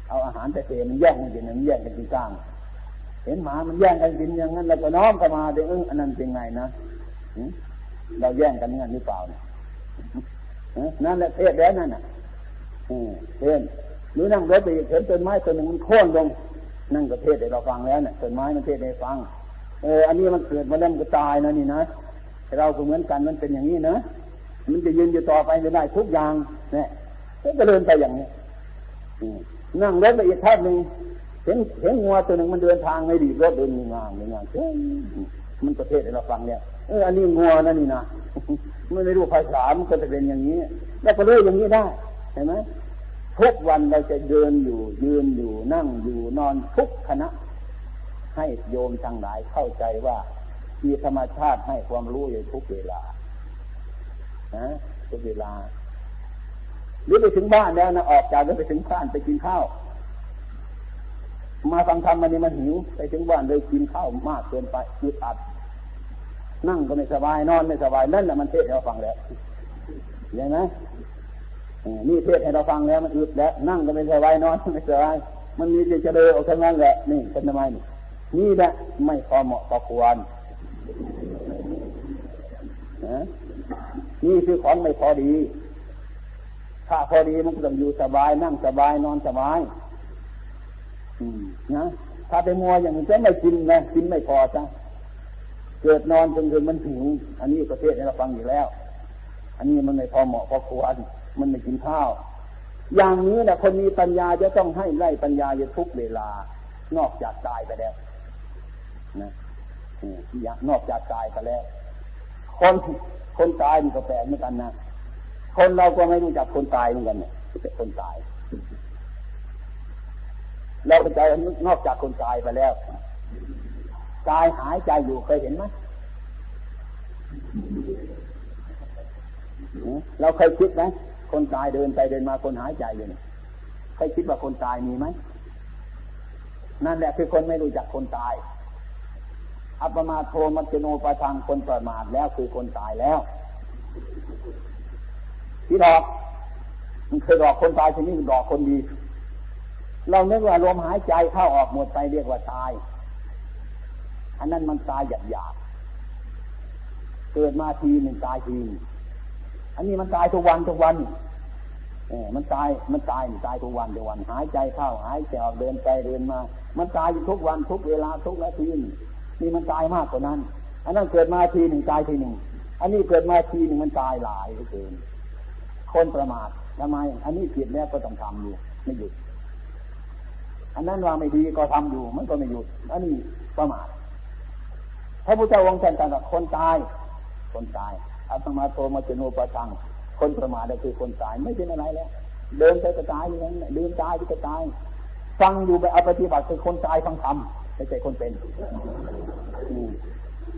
เอาอาหารแต่เทมันแย่งกันกินมันแย่งกันกินก้าง เห็นหมามันแย่งกันกินอย่างนั้นเราก็น้อมเข้ามาเดี๋ยวอันนั้นเป็นไงนะเราแย่งกันงั้นหรือเปล่าเนี่ย นั่นแหละเทศแล้วนั่นน่ะเห็นหรือนั่งรถไปเห็นต้นไม้ต้นหนึ่งมันโค่นลงนั่งก็เทศให้เราฟังแล้วเนี่ยต้นไม้มันเทศให้ฟัง เอออันนี้มันเกิดมาแล้วมันก็ตายนะนี่นะเราก็เหมือนกันมันเป็นอย่างนี้นะมันจะยืนอยู่ต่อไปจะได้ทุกอย่างเนี่ยก็เดินไปอย่างนี้นั่งรถไปอีกท่าหนึ่งเห็นเห็นงัวตัวหนึ่งมันเดินทางไม่ดีรถเดินงานงานเมันประเทศให้เราฟังเนี่ย เอออันนี้งัวนั่นนี่นะมันไม่รู้ภาษามันก็จะเป็นอย่างนี้ แล้วก็เลื่อยอย่างนี้ได้เห็นไหมทุกวันเราจะเดินอยู่ ยืนอยู่นั่งอยู่นอนทุกขณะ ให้โยมทั้งหลายเข้าใจว่า มีธรรมชาติให้ความรู้อยู่ทุกเวลานะทุกเวลา หรือไปถึงบ้านแล้วนะออกจากแล้วไปถึงบ้านไปกินข้าวมาฟังธรรมมันนี่มันหิว ไปถึงบ้านเลยกินข้าวมากเกินไปอึดอัด นั่งก็ไม่สบายนอนไม่สบายนั่นแหละมันเทศให้เราฟังแล้วเห็นไหมนี่เทศให้เราฟังแล้วมันอึดแล้วนั่งก็ไม่สบายนอนไม่สบายมันมีจะเดินออกทางนั้นแหละนี่เป็นทำไมนี่นี่แหละไม่พอเหมาะพอควรนนี่คือของไม่พอดี ถ้าพอดีมันก็ต้องอยู่สบายนั่งสบายนอนสบายนะถ้าไปมัวอย่างนี้จะไม่กินนะกินไม่พอจ้ะ เกิดนอนจนถึงมันหิวอันนี้ประเทศนี้เราฟังอยู่แล้ว อันนี้มันไม่พอเหมาะพอควรมันไม่กินข้าว อย่างนี้นะคนมีปัญญาจะต้องให้ไล่ปัญญาอยู่ทุกเวลา นอกจากตายไปแล้วนะอย่างนอกจากตายไปแล้ว คนคนตายมันก็แปลกเหมือนกันนะคนเราก็ไม่รู้จักคนตายเหมือนกันเนี่ยเป็นคนตาย เราเป็นใจนอกจากคนตายไปแล้ว กายหายใจอยู่เคยเห็นไหมเราเคยคิดไหมคนตายเดินไปเดินมาคนหายใจอยู่เนี่เคยคิดว่าคนตายมีไหมนั่นแหละคือคนไม่รู้จักคนตาย อัปมาโทมัจโนปะทางคนประมาทแล้วคือคนตายแล้วที่ดอกมันเคยดอกคนตายทีนี้มันดอกคนดี เราเนึกว่าลมหายใจเข้าออกหมดไปเรียกว่าตาย อันนั้นมันตายหยาบหยาบเกิดมาทีหนึ่งตายที อันนี้มันตายทุกวันทุกวันเออมันตาย มันตายตายทุกวันทุกวัน หายใจเข้าหายใจออกเดินไปเดินมา มันตายอยู่ทุกวันทุกเวลาทุกนาทีนี่มันตายมากกว่านั้น อันนั้นเกิดมาทีหนึ่งตายทีหนึ่ง อันนี้เกิดมาทีหนึ่งมันตายหลายเกิน คนประมาททำไม อันนี้ผิดแล้วก็ต้องทำอยู่ไม่หยุด อันนั้นว่าไม่ดีก็ทำอยู่ มันก็ไม่หยุด อันนี้ประมาท ระพุทธเจ้าองค์ท่านตรัสคนตาย คนตายอาตมาโตมาจโนปะทังคนประมาทคือคนตายไม่เป็นอะไรแล้วเดินไปก็ตายอย่างนั้นเดินตายก็ตาย ฟังอยู่ไปเอาปฏิบัติคือคนตายฟังทำไม่ใช่คนเป็น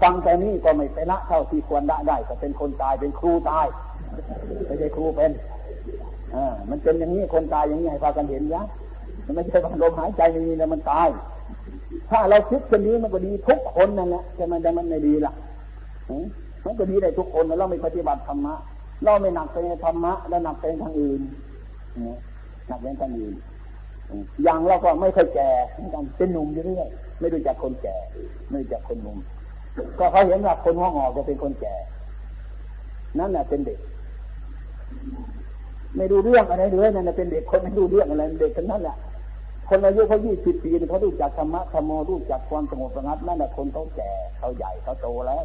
ฟังแต่นี้ก็ไม่ไปละเท่าที่ควรละได้ก็เป็นคนตายเป็นครูตายไม่ใช่ครูเป็นอมันเป็นอย่างนี้คนตายอย่างนี้ให้พากันเห็นยะมันไม่ใช่ว่าลมหายใจไม่มีแล้วมันตาย ถ้าเราคิดกันนี้มันก็ดีทุกคนนั่นแหละแต่มันแต่มันไม่ดีล่ะมันก็ดีได้ทุกคนเราไม่ปฏิบัติธรรมะเราไม่หนักไปในธรรมะแล้วหนักไปทางอื่นหนักไปทางอื่นอย่างเราก็ไม่เคยแก่เหมือนกันเป็นหนุ่มอยู่เรื่อยไม่รู้จักคนแก่ ไม่รู้จักคนหนุ่มก็เขาเห็นว่าคนห้องออกจะเป็นคนแก่ นั่นแหละเป็นเด็ก ไม่ดูเรื่องอะไรเลยนั่นเป็นเด็กคนไม่ดูเรื่องอะไรเด็กทั้งนั้นแหละ คนอายุเขายี่สิบปีเขารู้จักธรรมะธรรมโมรู้จักความสงบสงัดนั่นแหละคนเขาแก่เขาใหญ่เขาโตแล้ว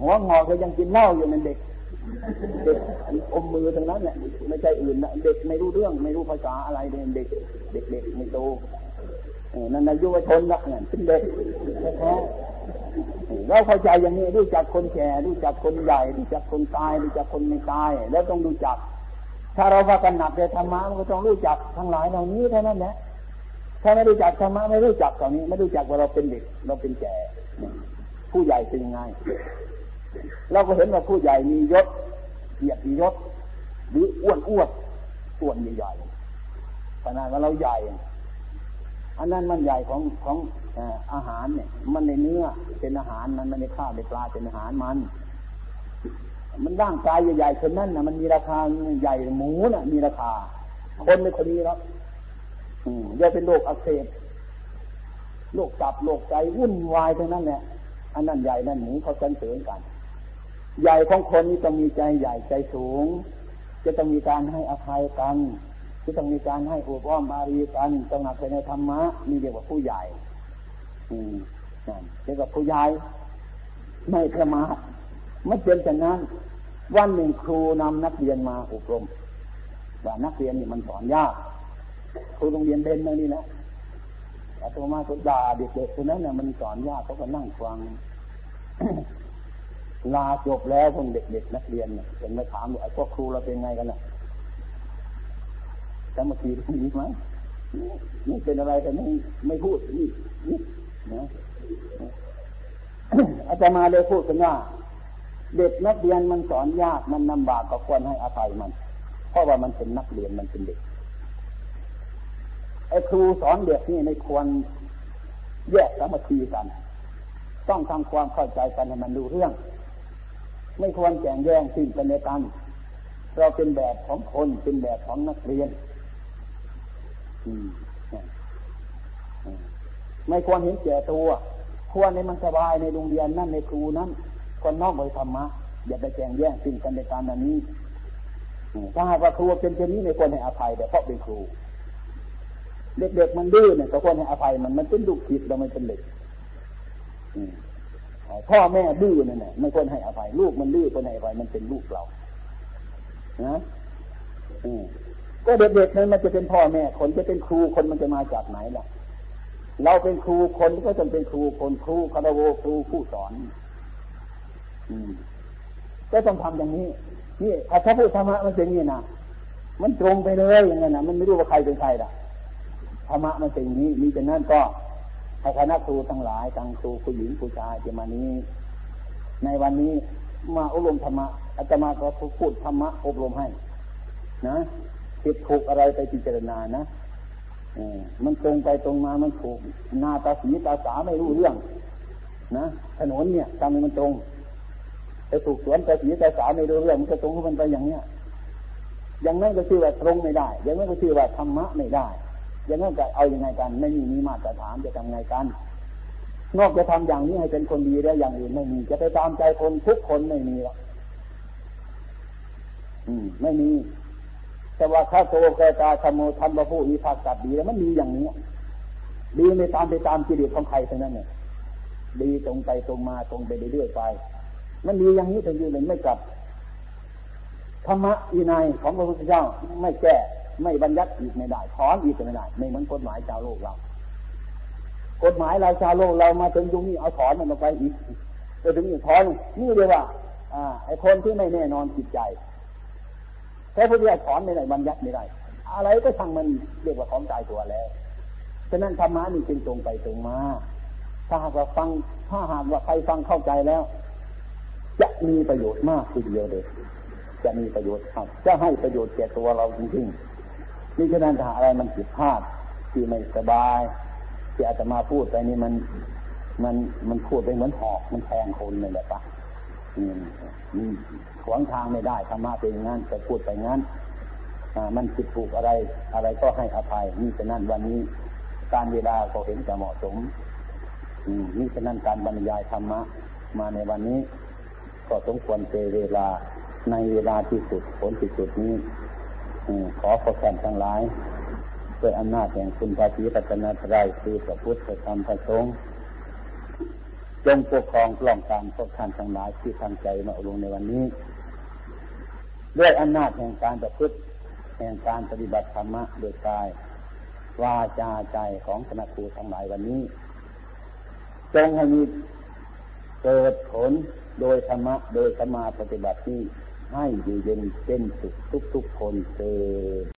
หัวงอก็ยังกินเหล้าอยู่นั่นเด็ก เด็กอมมือทั้งนั้นเนี่ยไม่ใช่อื่นนะเด็กไม่รู้เรื่อง ไม่รู้ภาษาอะไรเด็กเด็กเด็กไม่โตนั่นอายุวัยชนละเนี่ยเป็นเด็กแท้เราเข้าใจอย่างนี้รู้จักคนแก่รู้จักคนใหญ่รู้จักคนตายรู้จักคนไม่ตาย แล้วต้องรู้จัก ถ้าเราพากันหนักในธรรมะมันก็ต้องรู้จักทั้งหลายเหล่านี้เท่านั้นแหละถ้าไม่รู้จักธรรมะไม่รู้จักตรงนี้ ไม่รู้จักว่าเราเป็นเด็ก เราเป็นแก่ ผู้ใหญ่เป็นยังไงเราก็เห็นว่าผู้ใหญ่มียศเกียรติยศหรืออ้วนอ้วนอ้วนใหญ่ๆขนาดว่าเราใหญ่ อันนั้นมันใหญ่ของของอาหารเนี่ย มันในเนื้อเป็นอาหารมันมันในข้าวในปลาเป็นอาหารมัน มันร่างกายใหญ่ๆคนนั้นนะมันมีราคาใหญ่หมูน่ะ มีราคา คนไม่คนนี้แล้วอืมจะเป็นโรคอักเสบโรคตับโรคใจวุ่นวายทั้งนั้นแหละอันนั้นใหญ่นั่นหมูเขาสันเสริญกัน ใหญ่ของคนนี้ต้องมีใจใหญ่ใจสูง จะต้องมีการให้อภัยกันที่ต้องมีการให้อุปอ้อมอารีกันต้องหนักในธรรมะนี่เรียกว่าผู้ใหญ่ อืมนั่นเรียกว่าผู้ใหญ่ไม่ประมาท ไม่เป็นแต่นั้น วันหนึ่งครูนำนักเรียนมาอบรม ว่านักเรียนนี่มันสอนยาก ครูโรงเรียนเด่นนั่นนี่นะอาตมาก็ด่าเด็กๆคนนั้นน่ะมันสอนยากเขาก็นั่งฟังลาจบแล้วพวกเด็กๆนักเรียนเนี่ยเห็นมาถามว่าไอ้พวกครูเราเป็นไงกันน่ะจำมาทีนี้ไหมนี่เป็นอะไรแต่ไม่ไม่พูดนี่นี่นะอาจารย์มาเลยพูดกันว่า เด็กนักเรียนมันสอนยากมันลำบากก็ควรให้อภัยมัน เพราะว่ามันเป็นนักเรียนมันเป็นเด็กไอ้ครูสอนเด็กนี่ไม่ควรแยกสามัคคีกัน ต้องทำความเข้าใจกันให้มันดูเรื่อง ไม่ควรแข่งแย่งสิ่งกันในกันเราเป็นแบบของคนเป็นแบบของนักเรียนไม่ควรเห็นแก่ตัว ควรในมันสบายในโรงเรียนนั่นในครูนั้น คนนอกไปธรรมะอย่าไปแข่งแย่งสิ่งกันในการแบบนี้ถ้าหากว่าครูเป็นเช่นนี้ในควรให้อภัยแต่เพราะเป็นครู เด็กๆมันดื้อเนี่ยก็ควรให้อภัยมันมันเป็นลูกผิดเราไม่เป็นเด็กพ่อแม่ดื้อนั่นแหละไม่ควรให้อภัยลูกมันดื้อควรให้อภัยมันเป็นลูกเรานะก็เด็กๆนั้นมันจะเป็นพ่อแม่คนจะเป็นครูคนมันจะมาจากไหนล่ะ เราเป็นครูคนก็จะเป็นครูคนครูคารวครูผู้สอน ก็ต้องทำอย่างนี้นี่ถ้าพูดธรรมะมันเป็นอย่างนี้นะมันตรงไปเลยอย่างนั้นนะมันไม่รู้ว่าใครเป็นใครล่ะธรรมะมันเป็นอย่างนี้มีแต่นั้นก็ให้คณะครูทั้งหลายทั้งครูผู้หญิงผู้ชายจะมานี้ ในวันนี้มาอบรมธรรมะอาจารย์มาก็พูดธรรมะอบรมให้ นะผิดถูกอะไรไปพิจารณานะมันตรงไปตรงมามันถูกนาตาสีตาสาไม่รู้เรื่อง นะถนนเนี่ยทำให้มันตรง ไปถูกสวนตาสีตาสาไม่รู้เรื่องมันก็ตรงของมันไปอย่างเนี้ยอย่างนั้นก็ชื่อว่าตรงไม่ได้ อย่างนั้นก็ชื่อว่าธรรมะไม่ได้ อย่างนั้นจะเอาอยัางไงกัน ไม่มีมีมาตรฐานจะทำไงกัน นอกจะทำอย่างนี้ให้เป็นคนดีแล้วอย่างอื่นไม่มี จะไปตามใจคนทุกคนไม่มีหรอกอืม ไม่มี แต่ว่าข้าโตเกตาธโมธรรมผู้มีภาคสัตดีแล้วมันดีอย่างนี้ ดีไม่ตามไปตามกิเลสของใครเทั้งนั้นเนี่ยดีตรงไปตรงมาตรงไปเรื่อยๆไป มันดีอย่างนี้ถึงยืนไม่กลับธรรมะอีนายของพระพุทธเจ้าไม่แก้ไม่บัญญัติอีกไม่ได้ถอนอีกไม่ได้ไม่เหมือนกฎหมายชาวโลกเรา กฎหมายเราชาวโลกเรามาถึงตรงนี้เอาถอนมันออกไปอีกไปถึงอีกถอนนี่เรียว่า อ่า ไอ้คนที่ไม่แน่นอนจิตใจแค่พุทธิยถอนไม่ได้บัญญัติไม่ได้ อะไรก็ช่างมันเรียกว่าของตายตัวแล้วฉะนั้นธรรมะนี่จึงตรงไปตรงมาถ้าหากว่าฟังถ้าหากว่าใครฟังเข้าใจแล้ว จะมีประโยชน์มากทีเดียวเลย จะมีประโยชน์ครับ จะให้ประโยชน์แก่ตัวเราจริงๆนี่ฉะนั้นถ้าอะไรมันผิดพลาดที่ไม่สบายที่อาจจะมาพูดไปนี่มันมันมันพูดไปเหมือนหอกมันแทงคนเลยแหละปะขวางทางไม่ได้ธรรมะเป็นงั้นจะพูดไปงั้นมันผิดถูกอะไร อะไรก็ให้อภัยนี่ฉะนั้นวันนี้การเวลาก็เห็นจะเหมาะสมนี่ฉะนั้นการบรรยายธรรมะมาในวันนี้ ก็สมควรเจเวลาในเวลาที่สุดผลที่สุดนี้ขอขอแทนทั้งหลายด้วยอำนาจแห่งคุณพระศรีรัตนตรัยคือพระพุทธธรรมพระสงฆ์จงปกครองกล่องการพวกท่านทั้งหลายที่ทางใจมาลงในวันนี้ ด้วยอำนาจแห่งการประพฤติแห่งการปฏิบัติธรรมะโดยกายวาจาใจของคณะครูทั้งหลายวันนี้ จงให้มีเกิดผล โดยธรรมะโดยสมาปฏิบัติที่ให้อยู่เย็นเป็นสุขทุกๆคนเจอ